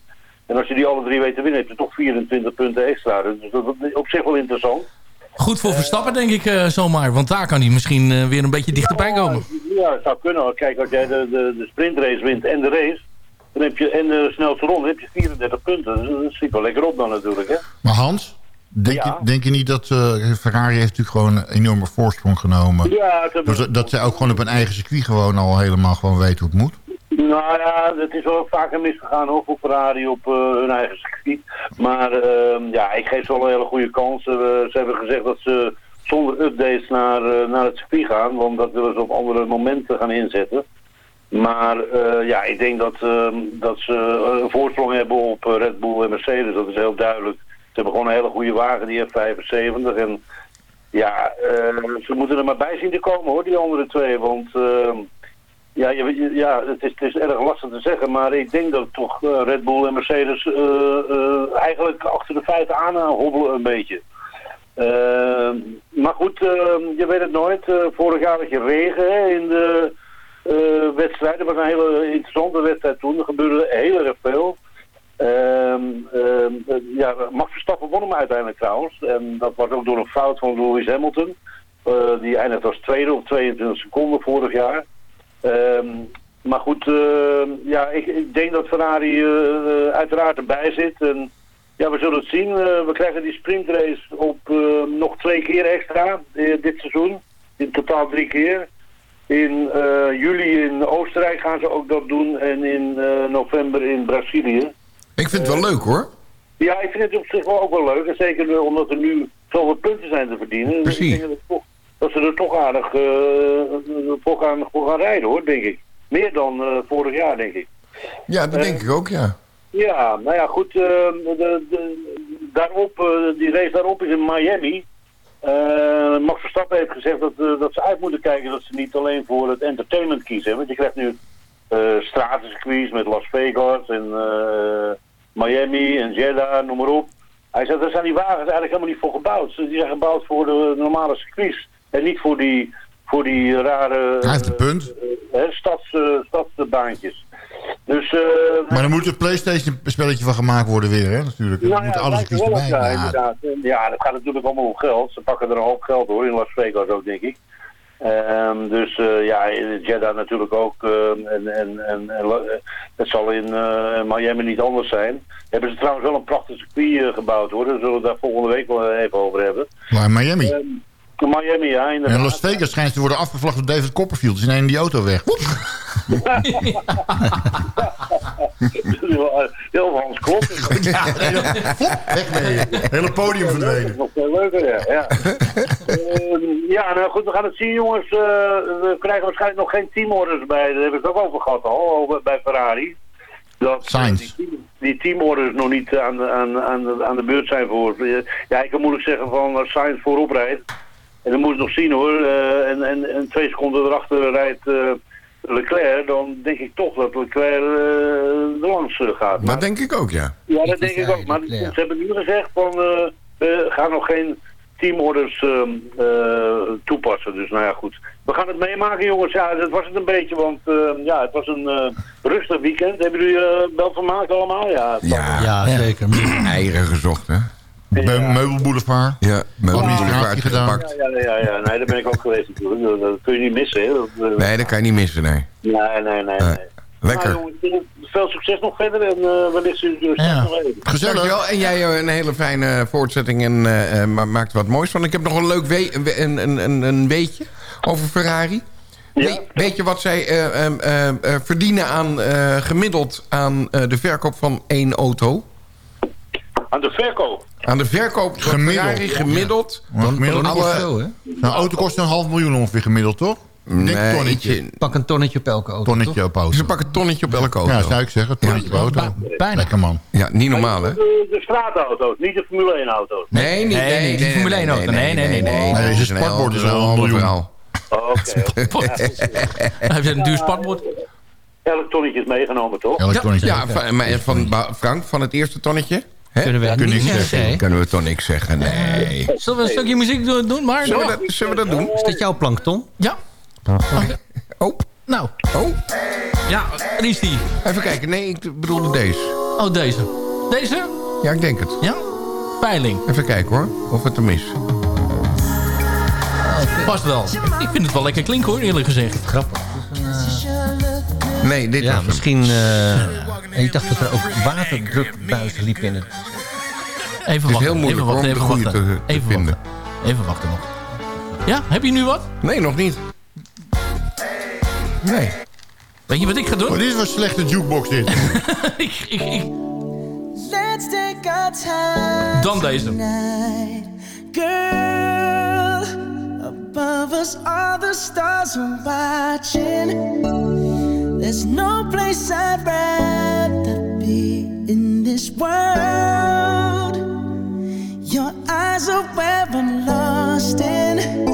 En als je die alle drie weet te winnen, heb je toch 24 punten extra. Dus dat is op zich wel interessant. Goed voor Verstappen, denk ik uh, zomaar. Want daar kan hij misschien uh, weer een beetje dichterbij komen. Ja, dat zou kunnen. Kijk, als jij de, de, de sprintrace wint en de race... Dan heb je, en de snelste ronde heb je 34 punten. Dus dat schiet wel lekker op dan natuurlijk. Hè? Maar Hans, denk, ja. je, denk je niet dat... Uh, Ferrari heeft natuurlijk gewoon een enorme voorsprong genomen. Ja, dat, dat zij ook gewoon op een eigen circuit gewoon al helemaal gewoon weten hoe het moet? Nou ja, het is wel vaker misgegaan hoor, voor Ferrari op uh, hun eigen circuit. Maar uh, ja, ik geef ze wel een hele goede kans. Ze hebben gezegd dat ze zonder updates naar, naar het circuit gaan. Want dat willen ze op andere momenten gaan inzetten. Maar ja, ik denk dat, ehm, dat ze een voorsprong hebben op Red Bull en Mercedes. Dat is heel duidelijk. Ze hebben gewoon een hele goede wagen, die F75. En ja, ze moeten er maar bij zien te komen hoor, die andere twee. Want... ehm, ja, je, ja het, is, het is erg lastig te zeggen, maar ik denk dat toch uh, Red Bull en Mercedes uh, eigenlijk achter de feiten aan hobbelen een beetje. maar goed, je weet het nooit. vorig jaar had je regen hè, in de wedstrijd. Dat was een hele interessante wedstrijd toen. Er gebeurde heel erg veel. Ja, Max Verstappen won hem uiteindelijk trouwens. En dat was ook door een fout van Lewis Hamilton. die eindigde als tweede op 22 seconden vorig jaar. Um, maar goed, ja, ik, ik, denk dat Ferrari uh, uiteraard erbij zit. En ja, we zullen het zien. We krijgen die sprintrace op nog twee keer extra dit seizoen. In totaal drie keer. In juli in Oostenrijk gaan ze ook dat doen. En in november in Brazilië. Ik vind het wel leuk hoor. Ja, ik vind het op zich wel ook wel leuk. En zeker omdat er nu zoveel punten zijn te verdienen. Precies. Dus dat ze er toch aardig voor, gaan, voor gaan rijden hoor, denk ik. Meer dan uh, vorig jaar, denk ik. Ja, dat denk ik ook, ja. Ja, nou ja, goed. de, de, daarop, die race daarop is in Miami. Max Verstappen heeft gezegd dat, dat ze uit moeten kijken dat ze niet alleen voor het entertainment kiezen. Want je krijgt nu stratencircuits met Las Vegas en Miami en Jeddah, noem maar op. Hij zegt, daar zijn die wagens eigenlijk helemaal niet voor gebouwd. Die zijn gebouwd voor de normale circuits. En niet voor die, voor die rare... Hij heeft een punt. Uh, stads, uh, stadsbaantjes. Dus, uh, maar dan moet het Playstation spelletje van gemaakt worden weer, hè, natuurlijk. Nou, ja, moet alles. Ja, inderdaad. Ja, dat gaat natuurlijk allemaal om geld. Ze pakken er een hoop geld hoor, in Las Vegas ook, denk ik. Um, dus uh, ja, in Jeddah natuurlijk ook. Uh, en, en, en, het zal in uh, Miami niet anders zijn. Hebben ze trouwens wel een prachtig circuit gebouwd hoor. Daar zullen we daar volgende week wel even over hebben. Maar Miami? Um, Miami, ja, inderdaad. En Las Vegas schijnt te worden afgevlacht door David Copperfield. Dus in die auto weg. Heel Hans Klok. ja, weg mee. Hele podium verdwenen. Nog veel leuker, ja. Ja. uh, ja, nou goed, we gaan het zien, jongens. Uh, we krijgen waarschijnlijk nog geen teamorders bij. Daar heb ik ook over gehad al, bij Ferrari. Dat Sainz. die, die teamorders nog niet aan de, aan, aan, de, aan de beurt zijn voor. Ja, ik kan moeilijk zeggen van als Sainz voorop rijdt. En dan moet je nog zien hoor. Uh, en, en, en twee seconden erachter rijdt uh, Leclerc. Dan denk ik toch dat Leclerc uh, er langs gaat. Maar, dat denk ik ook, ja. Ja, dat denk ik ook. Maar ze hebben nu gezegd van we gaan nog geen teamorders toepassen. Dus nou ja, goed. We gaan het meemaken jongens. Ja, dat was het een beetje. Want ja, het was een rustig weekend. Hebben jullie wel vermaakt allemaal? Ja, ja, ja, zeker. Eieren gezocht hè. Ja. Meubelboulevard. Ja, Meubelboulevard gedaan. Ja, ja, ja, ja, nee, daar ben ik ook geweest natuurlijk. Dat, dat kun je niet missen. Hè. Dat, nee, dat kan je niet missen, nee. Nee, nee, nee. nee. Lekker. Nou, jongens, veel succes nog verder en uh, wellicht zien jullie dus nog even. Gezellig. En jij uh, een hele fijne voortzetting en uh, maakt wat moois van. Ik heb nog een leuk we een, een, een, een weetje over Ferrari. Ja. We, weet je wat zij verdienen aan gemiddeld aan de verkoop van één auto? Aan de verkoop? Aan de verkoop van Ferrari gemiddeld. Ja. gemiddeld alle... Veel, hè? Nou, auto kost een half miljoen ongeveer gemiddeld, toch? Nee, tonnetje. Pak een tonnetje op elke auto. Tonnetje toch? op auto. Ze pakken een tonnetje op elke auto. Ja, zou ik zeggen. Tonnetje ja. op auto. Bijna. Lekker man. Ja, niet normaal hè? De, de straatauto's, niet de Formule 1 auto's. Nee, niet, nee, nee, de Formule 1 auto. Nee, nee, nee. nee. Deze sportbord is wel een miljoen. Oké. Hij heeft een duur spatbord. Elk tonnetje is meegenomen, toch? Elk tonnetje. Ja, van Frank, van het eerste tonnetje? Kunnen we Kunnen niet zeggen. zeggen. Kunnen we toch niks zeggen, nee. Zullen we een stukje muziek doen? Maar zullen, we dat, zullen we dat doen? Is dit jouw plankton? Ja. Oh. Nou. Oh. Ja, er is die. Even kijken. Nee, ik bedoelde deze. Oh, deze. Deze? Ja, ik denk het. Ja? Peiling. Even kijken hoor, of het hem is. Past wel. Ik vind het wel lekker klinken hoor, eerlijk gezegd. Grappig. Nee, dit ja, was misschien... Uh, ik dacht dat er ook waterdrukbuizen liepen in het... Even het is wachten, heel moeilijk even wachten, even wachten. te, te even vinden. Wachten. Even wachten nog. Ja, heb je nu wat? Nee, nog niet. Nee. Weet je wat ik ga doen? Oh, dit is een slechte jukebox dit. ik, ik, ik. Let's take our time Dan deze. tonight. Girl, above us all the stars are watching. There's no place I'd rather this world. Your eyes are where I'm lost in.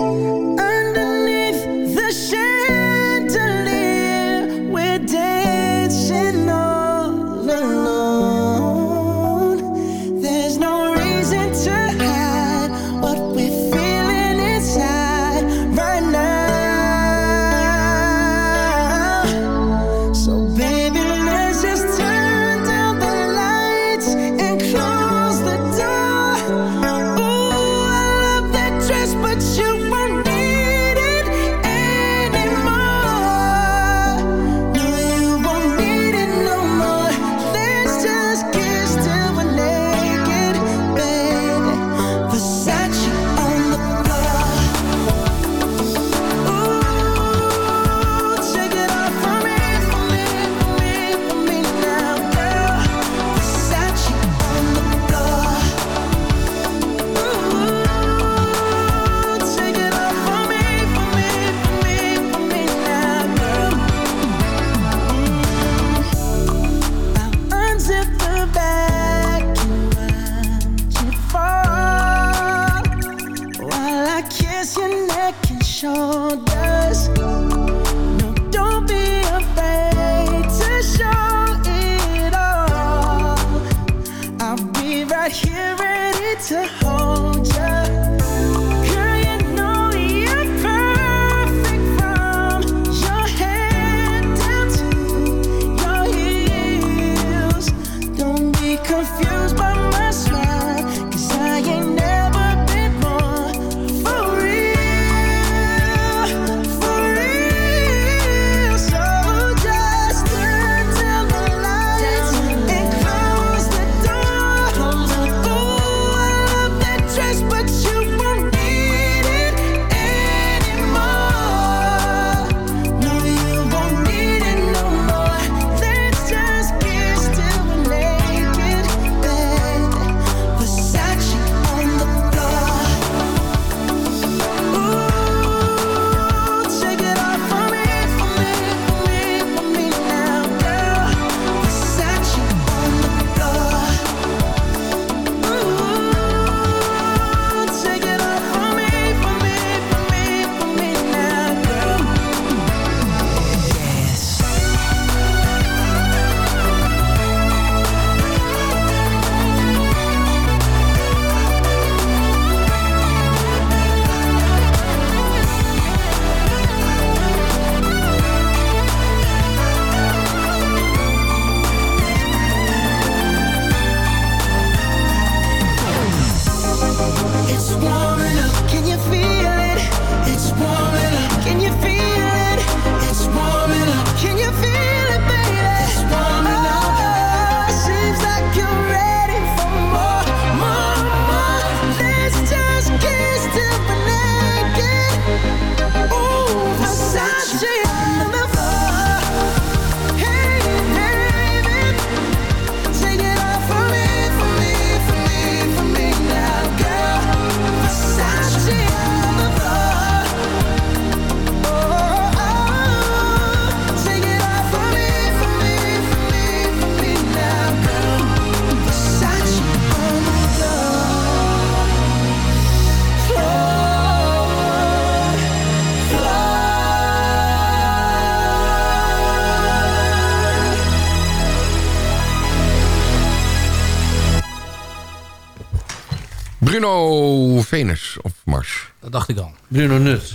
Bruno Venus of Mars. Dat dacht ik al. Bruno Nut.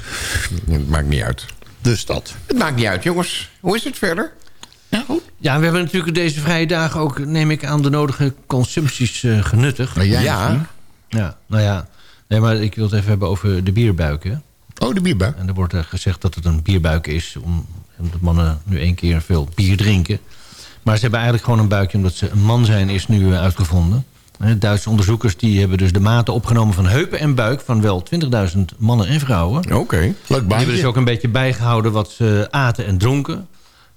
Het maakt niet uit. De stad. Het maakt niet uit, jongens. Hoe is het verder? Ja, goed. Ja, we hebben natuurlijk deze vrije dagen ook, neem ik aan, de nodige consumpties uh, genuttigd. jij ja. Ja, nou ja. Nee, maar ik wil het even hebben over de bierbuiken. Oh, de bierbuik. En er wordt er gezegd dat het een bierbuik is... Om, omdat mannen nu één keer veel bier drinken. Maar ze hebben eigenlijk gewoon een buikje... omdat ze een man zijn, is nu uh, uitgevonden. Duitse onderzoekers die hebben dus de maten opgenomen van heupen en buik... van wel 20.000 mannen en vrouwen. Oké, okay. leuk baantje. Die hebben dus ook een beetje bijgehouden wat ze aten en dronken.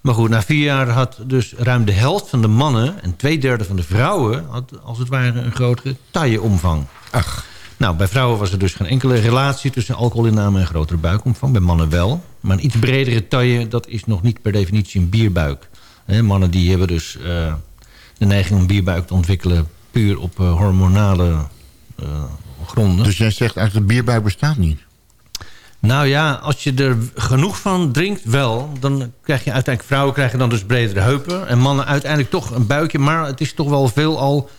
Maar goed, na vier jaar had dus ruim de helft van de mannen... en twee derde van de vrouwen had als het ware een grotere tailleomvang. Ach. Nou, bij vrouwen was er dus geen enkele relatie tussen alcoholinname en grotere buikomvang. Bij mannen wel. Maar een iets bredere taille, dat is nog niet per definitie een bierbuik. mannen die hebben dus uh, de neiging om bierbuik te ontwikkelen... puur op uh, hormonale uh, gronden. Dus jij zegt eigenlijk de bierbuik bestaat niet? Nou ja, als je er genoeg van drinkt, wel. Dan krijg je uiteindelijk... Vrouwen krijgen dan dus bredere heupen. En mannen uiteindelijk toch een buikje. Maar het is toch wel veel al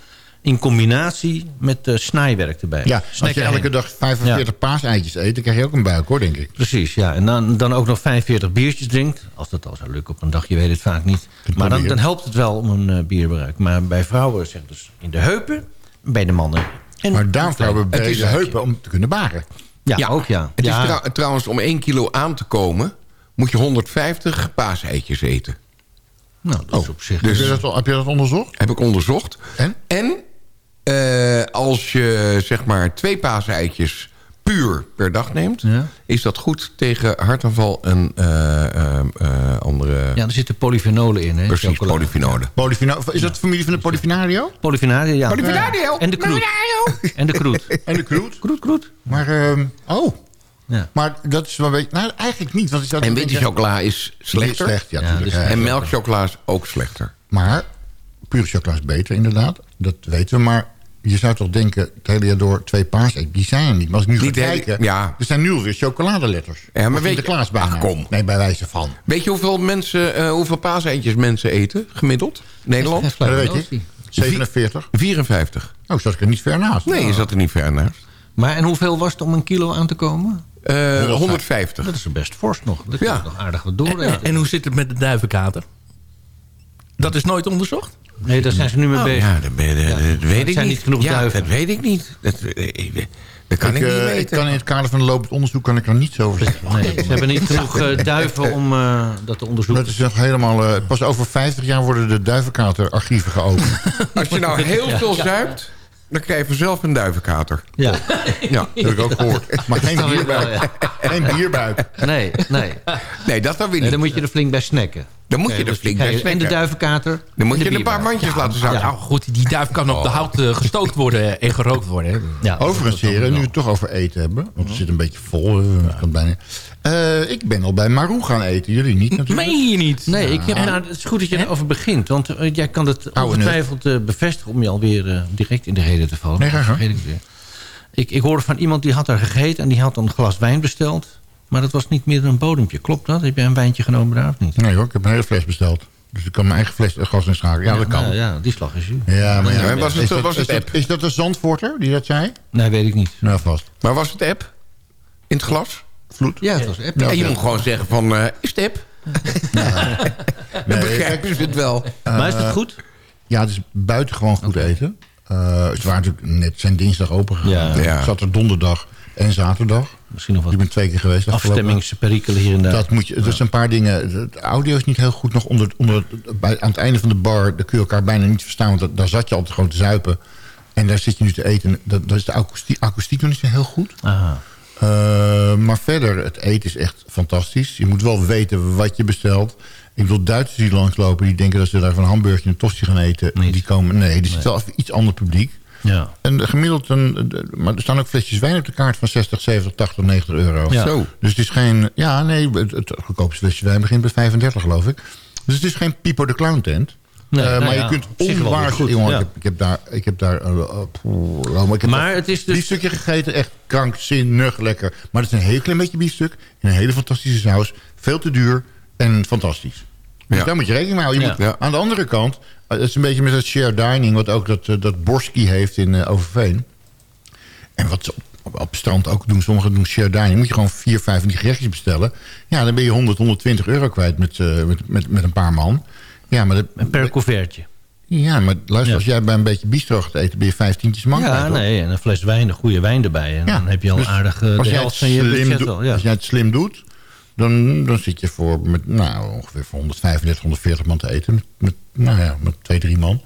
in combinatie met uh, snijwerk erbij. Ja, als je elke dag 45 ja. paaseitjes eet... dan krijg je ook een buik, hoor, denk ik. Precies, ja. En dan, dan ook nog 45 biertjes drinkt. Als dat al zou lukken op een dag, je weet het vaak niet. Maar dan, dan helpt het wel om een uh, bierbereik. Maar bij vrouwen zeg dus in de heupen, bij de mannen. En maar daarvoor hebben we de heupen om te kunnen baren. Ja, ja, ook ja. Het ja. is trouw, trouwens, om 1 kilo aan te komen... moet je 150 paaseitjes eten. Nou, dat is op zich... Dus, heb, je dat, heb je dat onderzocht? Heb ik onderzocht. En? En uh, als je zeg maar twee paaseitjes puur per dag neemt... Ja. is dat goed tegen hartaanval en uh, uh, andere... Ja, er zitten polyfenolen in, hè? Precies, chocolade. polyfenolen. Polyfeno is dat de familie van de polyfenario? Polyfenario, ja. Polyfenario! En de kroet. En de kroet. en de kroet? Kroet, kroet. Maar, uh, oh... Ja. Maar dat is wel een beetje... Nou, eigenlijk niet. Want en witte chocola is slechter. Slecht, ja, ja dus en melkchocola is ook slechter. Maar pure chocola is beter, inderdaad. Dat weten we. Maar je zou toch denken, het hele jaar door twee paars... Die zijn er niet. Maar als ik nu niet ga kijken... Ja. Er zijn nu alweer chocoladeletters. Ja, maar weet je... Ach, kom. Nee, bij wijze van. Weet je hoeveel, mensen, uh, hoeveel paaseitjes mensen eten, gemiddeld? Nederland? Dat weet je. 47? 54. Oh, zat ik er niet ver naast. Nee, je zat er niet ver naast. Maar en hoeveel was het om een kilo aan te komen? Uh, 150. Dat is best fors nog. Dat ja. nog aardig wat door. En, en, hoe zit het met de duivenkater? Dat is nooit onderzocht? Nee, daar zijn ze nu mee oh, bezig. Ja, dat, ben, dat, ja. dat weet ik zijn niet. niet genoeg ja, duiven. Dat weet ik niet. Dat, dat kan ik, ik niet uh, weten. Ik kan in het kader van een lopend onderzoek kan ik er niets over zeggen. Nee, ze hebben niet genoeg uh, duiven om uh, dat te onderzoeken. Dat is nog helemaal... pas over 50 jaar worden de duivenkaterarchieven geopend. Als je nou heel veel zuipt... Dan krijg je vanzelf een duivenkater. Ja. ja. Dat heb ik ook gehoord. Maar geen bierbuik. Wel, ja. Geen bierbuik. Nee, nee. Nee, dat dan weer niet. Nee, dan moet je er flink bij snacken. Dan moet je er flink bij. En de duivenkater. Dan moet je een paar mandjes ja, laten zakken. Ja, goed, die duif kan op de hout uh, gestookt worden en gerookt worden. Ja, Overigens, heren, nu we het toch over eten hebben. Want het zit een beetje vol. Uh, kan bijna. Uh, ik ben al bij Marou gaan eten. Jullie niet natuurlijk. Meen je niet? Nee, ik heb, nou, het is goed dat je erover begint. Want uh, jij kan het ongetwijfeld uh, bevestigen... om je alweer uh, direct in de reden te vallen. Nee, ga vergeet ik, weer. Ik, ik hoorde van iemand die had daar gegeten... en die had een glas wijn besteld. Maar dat was niet meer dan een bodempje. Klopt dat? Heb jij een wijntje genomen daar of niet? Nee hoor, ik heb een hele fles besteld. Dus ik kan mijn eigen fles gas inschakelen. Ja, ja, dat kan. Nou, ja, die slag is u. Ja, maar, ja, was het, is, dat, was het is, dat, is dat de Zandvoorter die dat zei? Nee, weet ik niet. Nou, vast. Maar was het app? In het glas? Vloed? Ja, het was app. en je moet gewoon zeggen van, uh, is het app? Ja. Dan begrijpen ze het wel. Uh, maar is het goed? Ja, het is buitengewoon goed okay. eten. Uh, ze waren natuurlijk net zijn dinsdag open gegaan. Ja. Ja. zat er donderdag en zaterdag. Misschien nog wat Je bent twee keer geweest. Afstemmingsperikelen hier en daar. Dat moet je, er zijn een paar dingen. De audio is niet heel goed nog. Onder, onder, bij, aan het einde van de bar daar kun je elkaar bijna niet verstaan. Want dat, daar zat je altijd gewoon te zuipen. En daar zit je nu te eten. Dat, dat is de akoestiek, akoestiek nog niet heel goed. Aha. Uh, maar verder, het eten is echt fantastisch. Je moet wel weten wat je bestelt. Ik bedoel, Duitsers die langslopen... die denken dat ze daar van een hamburger en een tosti gaan eten. Niet. Die komen, nee, die zit wel iets ander publiek. Ja. En gemiddeld, een, maar er staan ook flesjes wijn op de kaart van 60, 70, 80, 90 euro. Ja. Zo. Dus het is geen, ja nee, het, het goedkoopste flesje wijn begint bij 35 geloof ik. Dus het is geen Pipo de Clown tent. Nee, uh, nou maar ja, je kunt onwaarschijnlijk... goed, jongen, ja. ik, heb, ik heb daar... Ik heb daar uh, ik heb Maar het is dus- biefstukje gegeten, echt krankzinnig lekker. Maar het is een heel klein beetje biefstuk. In een hele fantastische saus. Veel te duur en fantastisch. Dus Ja. daar moet je rekening mee houden. Je Ja. moet, Aan de andere kant, uh, het is een beetje met het share dining... wat ook dat, uh, dat Borski heeft in uh, Overveen. En wat ze op, op, strand ook doen, sommigen doen share dining. moet je gewoon vier, vijf van die gerechtjes bestellen. Ja, dan ben je 100, 120 euro kwijt met, eh, met, met, met een paar man. Ja, maar dat, per couvertje. Ja, maar luister, als jij bij een beetje bistro gaat eten... ben je vijftientjes man Ja, kwijt, nee, en een fles wijn, een goede wijn erbij. En Ja, dan heb je al dus aardig eh, de helft van je budget al. Ja. Als jij het slim doet, dan, dan zit je voor met, nou, ongeveer voor 135, 140 man te eten. Met, met, nou ja, met twee, drie man.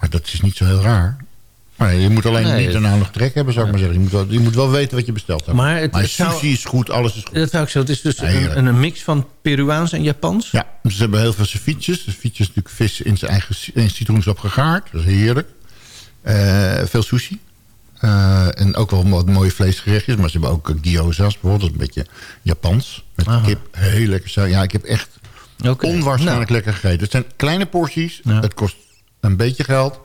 Maar dat is niet zo heel raar. Maar je moet alleen Nee, niet daarna nog trek hebben, zou ik maar zeggen. Je moet, wel, je moet wel weten wat je besteld hebt. Maar het- het zou- sushi is goed, alles is goed. Dat zou ik zo. Het is dus een, een mix van Peruaans en Japans. Ja, ze hebben heel veel ceviches. Ceviche is natuurlijk vis in zijn eigen in citroensap gegaard. Dat is heerlijk. Eh, veel sushi. Eh, en ook wel wat mooie vleesgerechtjes. Maar ze hebben ook eh, gyoza's bijvoorbeeld. Een beetje Japans. Met Aha. kip. Heel lekker. Ja, ik heb echt onwaarschijnlijk lekker gegeten. Het zijn kleine porties. Het kost een beetje geld.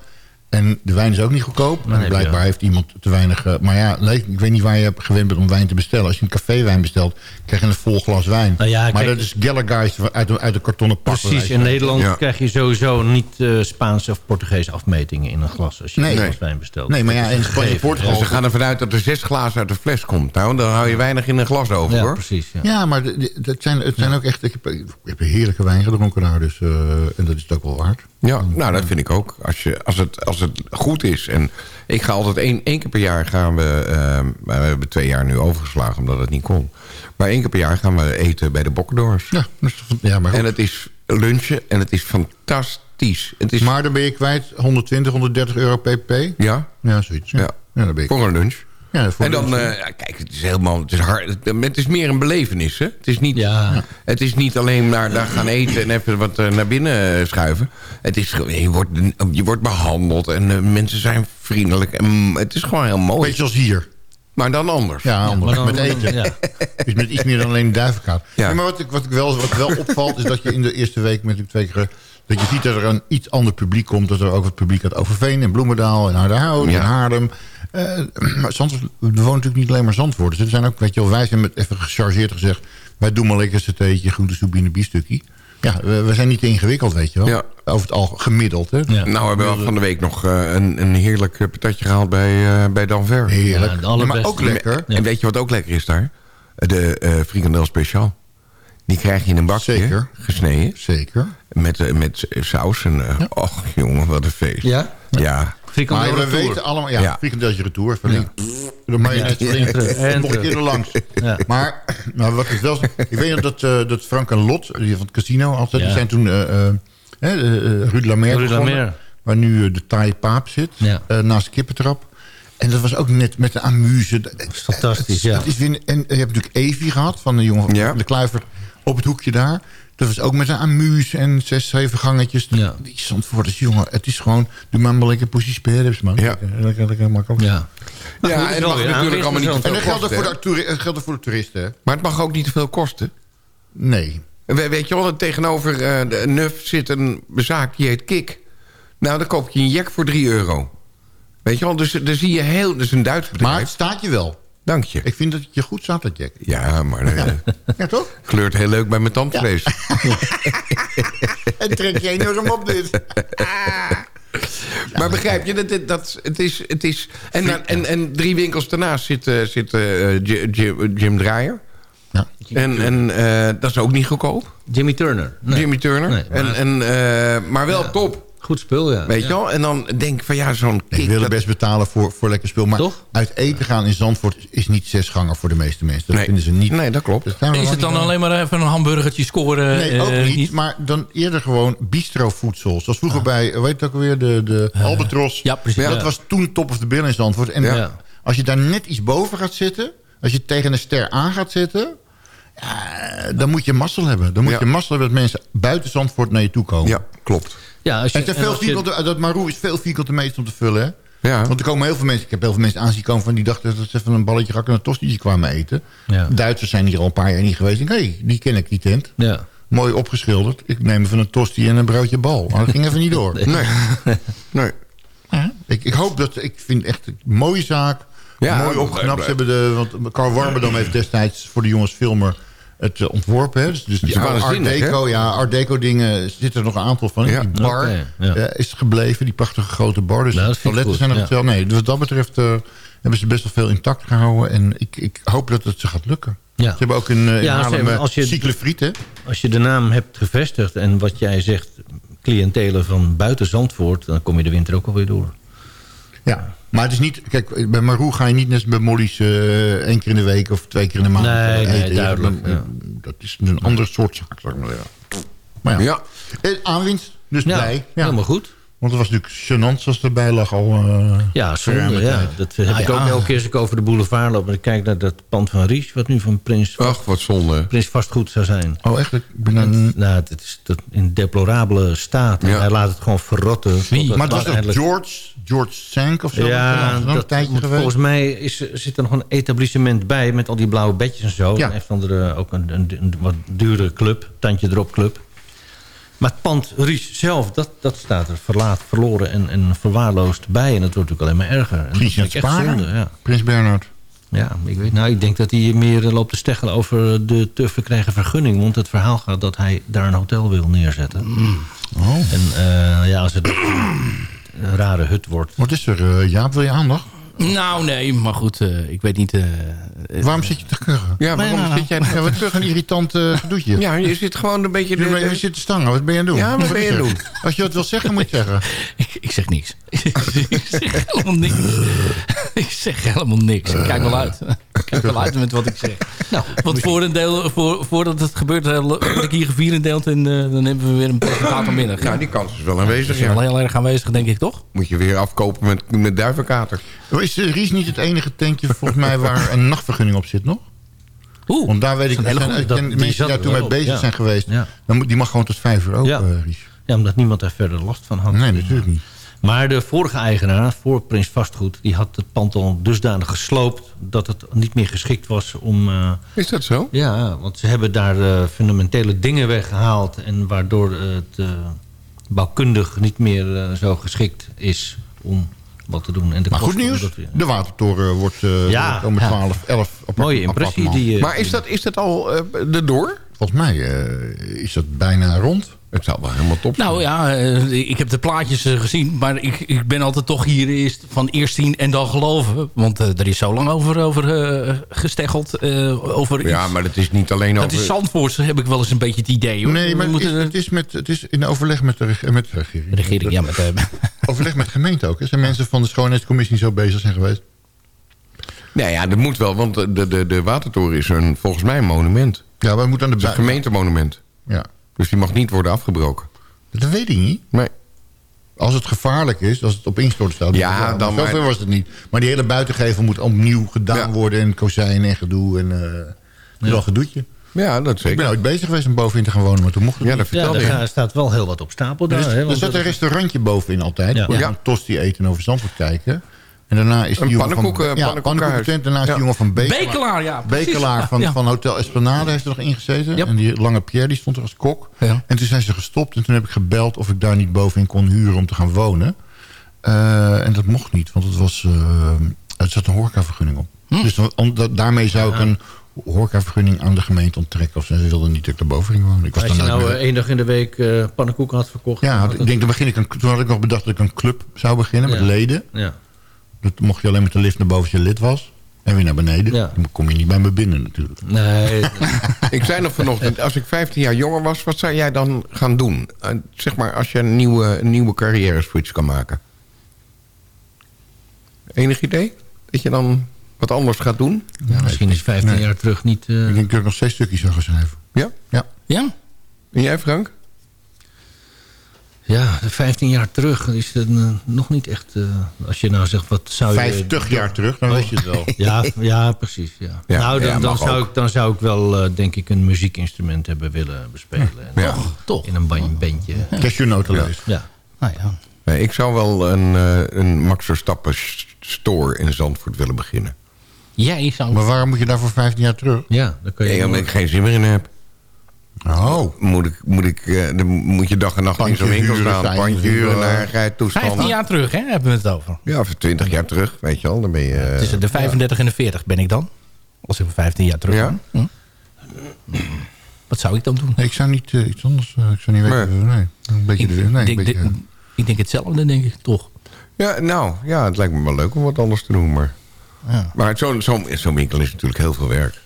En de wijn is ook niet goedkoop. En blijkbaar heeft iemand te weinig... eh, maar ja, ik weet niet waar je gewend bent om wijn te bestellen. Als je een caféwijn bestelt, krijg je een vol glas wijn. Nou ja, maar kijk- dat is Gallagher's uit, een- uit een kartonnen pak. Precies, in Nederland krijg je sowieso niet eh Spaanse of Portugese afmetingen in een glas... als je Nee. een glas wijn bestelt. Nee, maar ja, in Spanje. Portugal- Ze gaan ervan uit dat er zes glazen uit de fles komt. Nou, dan hou je weinig in een glas over, Ja, hoor. precies. Ja. Ja, maar de- de- dat zijn, het zijn ook echt... Ik heb, ik heb een heerlijke wijn gedronken daar, dus, eh, en dat is het ook wel waard. Ja, nou dat vind ik ook. Als, je, als, het, als het goed is. En ik ga altijd één, één keer per jaar gaan we... maar we hebben twee jaar nu overgeslagen omdat het niet kon. Maar één keer per jaar gaan we eten bij de Bokkendoors. Ja, ja maar En het is lunchen en het is fantastisch. Het is, Maar dan ben je kwijt 120, 130 euro pp. ja, Ja, zoiets. Ja. ja. Ja, dan ben je voor een lunch. Ja, voor en dan, eh, kijk, het is helemaal, het is hard. Het, het is meer een belevenis, hè? Het is niet, Ja. het is niet alleen maar daar gaan eten en even wat eh, naar binnen eh, schuiven. Het is, gewoon- je, wordt, je wordt behandeld en mensen zijn vriendelijk. En, het is gewoon heel mooi. Beetje zoals hier. Maar dan anders. Ja, anders. maar dan- met eten. ja. Dus met iets meer dan alleen een duivenkaart. Ja. Maar wat, ik, wat, ik wel, wat wel opvalt is dat je in de eerste week met die twee keer... dat je ziet dat er een iets ander publiek komt. Dat er ook wat publiek uit Overveen en Bloemendaal en Harderhout Ja. en Haarlem. Eh, maar Zandvoort, we wonen natuurlijk niet alleen maar Zandvoort. Dus er zijn ook, weet je wel, wij zijn met even gechargeerd gezegd... wij doen maar lekker een theetje, groentesoepje en een biefstukje. Ja, we, we zijn niet te ingewikkeld, weet je wel. Ja. Over het al gemiddeld, hè. Ja. Nou, we hebben we van de week nog eh, een, een heerlijk eh, patatje gehaald bij, eh bij Danver. Heerlijk. Ja, de Ja, maar ook lekker. En weet je wat ook lekker is daar? De eh frikandel speciaal. Die krijg je in een bakje Zeker. gesneden. Zeker. Met, met saus. En, Och, jongen, wat een feest. Ja? Ja. Frikandel Maar we retour. weten allemaal... Ja, Ja. frikandeltje retour. De mayonaise Ja, erin, en terug, en nog een keer terug. er langs. Ja. Maar nou, wat ik wel... Ik weet nog dat, eh, dat Frank en Lot, die van het casino altijd... Ja. Die zijn toen uh, uh, uh, de de Mer. Waar nu eh, de Thai paap zit. Ja. eh, naast de kippentrap. En dat was ook net met de amuse. Dat is fantastisch, ja. Dat is weer, en je hebt natuurlijk Evie gehad, van de jongen van Ja. de Kluivert, op het hoekje daar. Dat was ook met een amuse en zes, zeven gangetjes. Ja. Die stond voor de jongen. Het is gewoon, doe maar een lekker man. Ja. Lekker, lekker, makkelijk. Ja. Ja, goed, en het mag weer natuurlijk allemaal niet te veel En dat geldt, ook kosten. voor de, dat geldt ook voor de toeristen, hè? Maar het mag ook niet te veel kosten. Nee. We- Weet je wel, dat tegenover eh, de Nuf zit een zaak die heet Kik. Nou, dan koop je een jack voor 3 euro. Weet je wel, dus daar zie je heel... Dat is een Duits bedrijf. Maar het staat je wel. Dank je. Ik vind dat het je goed staat, dat Jack. Ja, maar eh, Ja, toch? kleurt heel leuk bij mijn tandvlees. En trek je enorm op dit. Maar begrijp je, dat, dat, dat, het is... Het is en, dan- en, en drie winkels daarnaast zit, eh, zit eh, Jim, Jim, Draaier. Ja. En, en eh, dat is ook niet goedkoop. Jimmy Turner. Nee. Jimmy Turner. Nee, en, maar- en, eh, maar wel top. Goed spul, ja. Weet je wel? En dan denk ik van ja, zo'n Ik kick... wil dat- best betalen voor, voor lekker spul. Maar Toch? uit eten gaan in Zandvoort is niet zes gangen voor de meeste mensen. Dat Nee. vinden ze niet. Nee, dat klopt. Dat Is het dan aan. alleen maar even een hamburgertje scoren? Nee, eh, ook niet, Maar dan eerder gewoon bistro-voedsel. Zoals vroeger bij, heet het ook alweer, de, de Albatros. ja, precies. Dat was toen top of the bill in Zandvoort. En Ja. als je daar net iets boven gaat zitten... als je tegen een ster aan gaat zitten... Ja, dan moet je mazzel hebben. Dan moet Ja. je mazzel hebben dat mensen buiten Zandvoort naar je toe komen. Ja, klopt. Ja, als je, En te en veel als je- vierkante, dat Maroo is veel vierkante meters om te vullen, hè? Ja. Want er komen heel veel mensen... Ik heb heel veel mensen aanzien komen van die dachten... dat ze even een balletje gak en een tostietje kwamen eten. Ja. Duitsers zijn hier al een paar jaar niet geweest. Ik denk, hé, hey, die ken ik, die tent. Ja. Mooi opgeschilderd. Ik neem even een tosti en een broodje bal. Maar dat ging even niet door. Nee. nee. Ik, ik hoop dat... Ik vind echt een mooie zaak. Ja, mooi opgeknapt. Ze hebben de, want Carl Warmerdam heeft destijds voor de jongens filmer het eh, ontworpen. Hè? Dus, dus die Art Deco, ja, Art Deco dingen zitten er nog een aantal van. Ja. Die bar ja. eh, is gebleven, die prachtige grote bar. Dus Nou, toiletten goed, zijn er ja. hetzelfde. Nee, dus wat dat betreft... eh, hebben ze best wel veel intact gehouden. En ik, ik hoop dat het ze gaat lukken. Ja. Ze hebben ook een uh, ja, Haarlem, als je, cyclefriet, hè? Als je de naam hebt gevestigd en wat jij zegt... cliëntelen van buiten Zandvoort... dan kom je de winter ook alweer door. Ja, maar het is niet... Kijk, bij Maroe ga je niet net bij Molly's uh, één keer in de week... of twee keer in de maand nee, eten. Nee, duidelijk. Ja. Dat is een andere soort zaak, ik maar zeggen. Maar ja, ja. aanwinst, dus ja, blij. Ja. Helemaal goed. Want het was natuurlijk gênant zoals erbij lag al. Uh, ja, zonde. Ja. Dat heb nou, ik ook elke keer als ik over de boulevard loop. En ik kijk naar dat pand van Ries, wat nu van Prins, Ach, wat zonde. Prins vastgoed zou zijn. Oh, echt? Ik ben een... Nou, het is tot in deplorabele staat. En hij laat het gewoon verrotten. Maar het was toch George, George Sank of zo? Ja, dat, dat, dat volgens mij is, zit er nog een etablissement bij... met al die blauwe bedjes en zo. Ja. En heeft er ook een, een, een, wat dure club, tandje erop club. Maar het pand Ries zelf, dat, dat staat er verlaat, verloren en, en verwaarloosd bij. En dat wordt natuurlijk alleen maar erger. En Prins dat zonde, ja. Prins Bernhard. Ja, ik, weet, nou, ik denk dat hij meer loopt te steggelen over de te verkregen vergunning. Want het verhaal gaat dat hij daar een hotel wil neerzetten. Mm. Oh. En uh, ja, als het een rare hut wordt. Wat is er, uh, Jaap? Wil je aandacht? Nou, nee, maar goed, uh, ik weet niet... Uh, waarom zit je te kurren? Ja, waarom nou, zit jij... Ja, wat terug een irritant uh, gedoetje. Ja, je zit gewoon een beetje... De, de... Je zit te stangen, wat ben je aan het doen? Ja, wat ben je aan het doen? Als je het wil zeggen, moet je zeggen. ik, ik zeg niks. ik zeg helemaal niks. ik zeg helemaal niks. Ik kijk wel uit. Ik kijk wel uit met wat ik zeg. Nou, want voor een deel, voor, voordat het gebeurt, word ik hier gevierendeeld en dan hebben we weer een presentator binnen. Ja, die kans is wel aanwezig. Dat is wel heel erg aanwezig, denk ik, toch? Moet je weer afkopen met, met duivenkater. Is Ries niet het enige tankje volgens mij waar een nachtvergunning op zit nog? Oeh, Want daar weet ik, er zijn, dat, mensen die daar toen mee bezig ja. zijn geweest, ja. dan moet, die mag gewoon tot vijf uur open, ja. uh, Ries. Ja, omdat niemand daar verder last van had. Nee, natuurlijk niet. Maar de vorige eigenaar, voor Prins Vastgoed... die had het pand al dusdanig gesloopt... dat het niet meer geschikt was om... Uh, Is dat zo? Ja, want ze hebben daar uh, fundamentele dingen weggehaald... en waardoor het uh, bouwkundig niet meer zo geschikt is om wat te doen. En de maar goed nieuws, we, ja. de watertoren wordt uh, ja, om 12, 11 op Mooie impressie. Die, uh, maar is dat, is dat al uh, erdoor? Volgens mij uh, is dat bijna rond. Het zou wel helemaal top zijn. Nou ja, uh, ik heb de plaatjes uh, gezien. Maar ik, ik ben altijd toch hier eerst van eerst zien en dan geloven. Want uh, er is zo lang over, over gesteggeld. over ja, iets. maar het is niet alleen dat over... is Zandvoort, heb ik wel eens een beetje het idee. Hoor. Nee, maar het is, het, is met, het is in overleg met de, met de regering. De regering, ja. Met, overleg met de gemeente ook. Er zijn mensen van de schoonheidscommissie zo bezig zijn geweest. Nee, ja, dat moet wel. Want de, de, de watertoren is een, volgens mij een monument. Ja, maar moet aan de het is een gemeentemonument. Ja. Dus die mag niet worden afgebroken. Dat weet ik niet. Nee. Als het gevaarlijk is, als het op instort staat. Ja, dan was het niet. Maar die hele buitengevel moet opnieuw gedaan ja. worden. En kozijn en gedoe. En, uh, is wel gedoetje. Ja, dat zeker. Ik ben ooit bezig geweest om bovenin te gaan wonen, maar toen mocht het ja, niet. Dat ja, er staat wel heel wat op stapel daar. Er, is, er zat een restaurantje bovenin altijd. Ja. Ja. Een tosti eten en over Zandvoort kijken. En daarna is die jongen van, ja, pannenkoek Daarna is ja. die jongen van Bekelaar. Bekelaar, ja. Bekelaar van, ja. van Hotel Esplanade heeft er nog ingezeten. Yep. En die lange Pierre die stond er als kok. Ja. En toen zijn ze gestopt. En toen heb ik gebeld of ik daar niet bovenin kon huren om te gaan wonen. Uh, en dat mocht niet, want het was, uh, er zat een horecavergunning op. Hm. Dus om, da, daarmee zou ik een horecavergunning aan de gemeente onttrekken. Of ze wilden niet dat ik daar boven ging wonen. Ik was Als je nou één dag in de week uh, pannenkoeken had verkocht. Ja, had, ik denk, dan begin ik een, toen had ik nog bedacht dat ik een club zou beginnen ja. met leden. Ja. Dat mocht je alleen met de lift naar boven als je lid was. En weer naar beneden. Ja. Dan kom je niet bij me binnen natuurlijk. Nee. ik zei nog vanochtend, als ik 15 jaar jonger was... wat zou jij dan gaan doen? Uh, zeg maar, als je een nieuwe, een nieuwe carrière switch kan maken. Enig idee? Dat je dan wat anders gaat doen? Ja, misschien is 15 nee. jaar terug niet... Uh... Ik denk dat ik nog zes stukjes zou gaan schrijven. Ja? Ja. Ja? En jij Frank? Ja, 15 jaar terug is het uh, nog niet echt... Uh, als je nou zegt, wat zou 50 je... jaar terug, dan weet je het wel. ja, ja, precies. Ja. Ja, nou, dan, ja, dan, zou ik, dan zou ik wel, uh, denk ik, een muziekinstrument hebben willen bespelen. Ja. En toch, toch. In een bandje. Ja. Cashewnoten ja. ja. Nou, ja. Nee, ik zou wel een, een Max Verstappen store in Zandvoort willen beginnen. Jij zou... Maar waarom moet je daar voor 15 jaar terug? Ja, dan kun je... Nee, omdat ik geen zin meer in heb. Oh. Moet, ik, moet, ik, uh, dan moet je dag en nacht in zo'n winkel staan. Pandje huren, narigheid, toestanden. 15 jaar terug, hè, hebben we het over. Ja, of 20 jaar terug, weet je al. Dan ben je, het is de 35 ja. en de 40 ben ik dan. Als ik 15 jaar terug ja? ben. Hm? Wat zou ik dan doen? Nee, ik zou niet uh, iets anders... ik zou niet weten. Nee. nee. Een beetje... Ik, de, nee, denk, een beetje ik denk hetzelfde, denk ik, toch? Ja, nou, ja, het lijkt me wel leuk om wat anders te doen, maar... Ja. Maar zo'n zo, zo winkel is natuurlijk heel veel werk.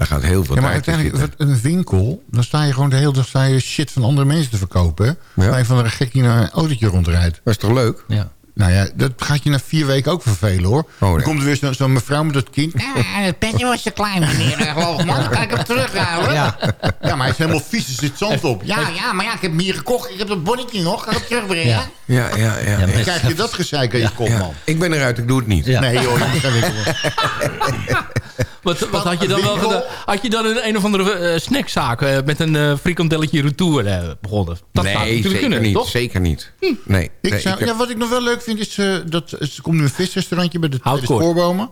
Daar gaat heel veel ja, maar uiteindelijk, een winkel, dan sta je gewoon de hele dag sta je shit van andere mensen te verkopen. Ja. Waar je van een gekje naar een autootje rondrijdt. Dat is toch leuk? Ja. Nou ja, dat gaat je na vier weken ook vervelen hoor. Oh, Dan komt er weer zo'n zo mevrouw met dat kind. Ja, het petje was te klein meneer. Geloof man, kan ik hem terughalen? Ja. ja, maar hij is helemaal vies, er zit zand op. Ja, ja, maar ja, ik heb hem hier gekocht. Ik heb dat bonnetje nog. Ga ik terugbrengen? Ja, ja, ja. ja, ja. Dan krijg je dat gezeik aan je kop, man. Ik ben eruit, ik doe het niet. Nee joh, je moet gaan wat, wat had je dan wel gedaan? Had je dan een, een of andere uh, snackzaak uh, met een uh, frikandelletje retour uh, begonnen? Dat nee, zeker kunnen, niet. Toch? Zeker niet. Hm. Nee, ik nee, zou, ik heb... ja, wat ik nog wel leuk vind is, dat er komt nu een visrestaurantje bij de, de spoorbomen.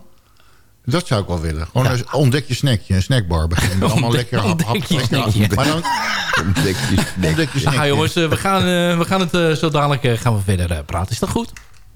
Dat zou ik wel willen. Gewoon ja. een ontdek je snackje, een snackbar beginnen. Allemaal lekker hap, hap, snackje. Maar dan... ontdek je snackje. Ja, jongens, we gaan, we gaan het zo dadelijk gaan we verder praten. Is dat goed?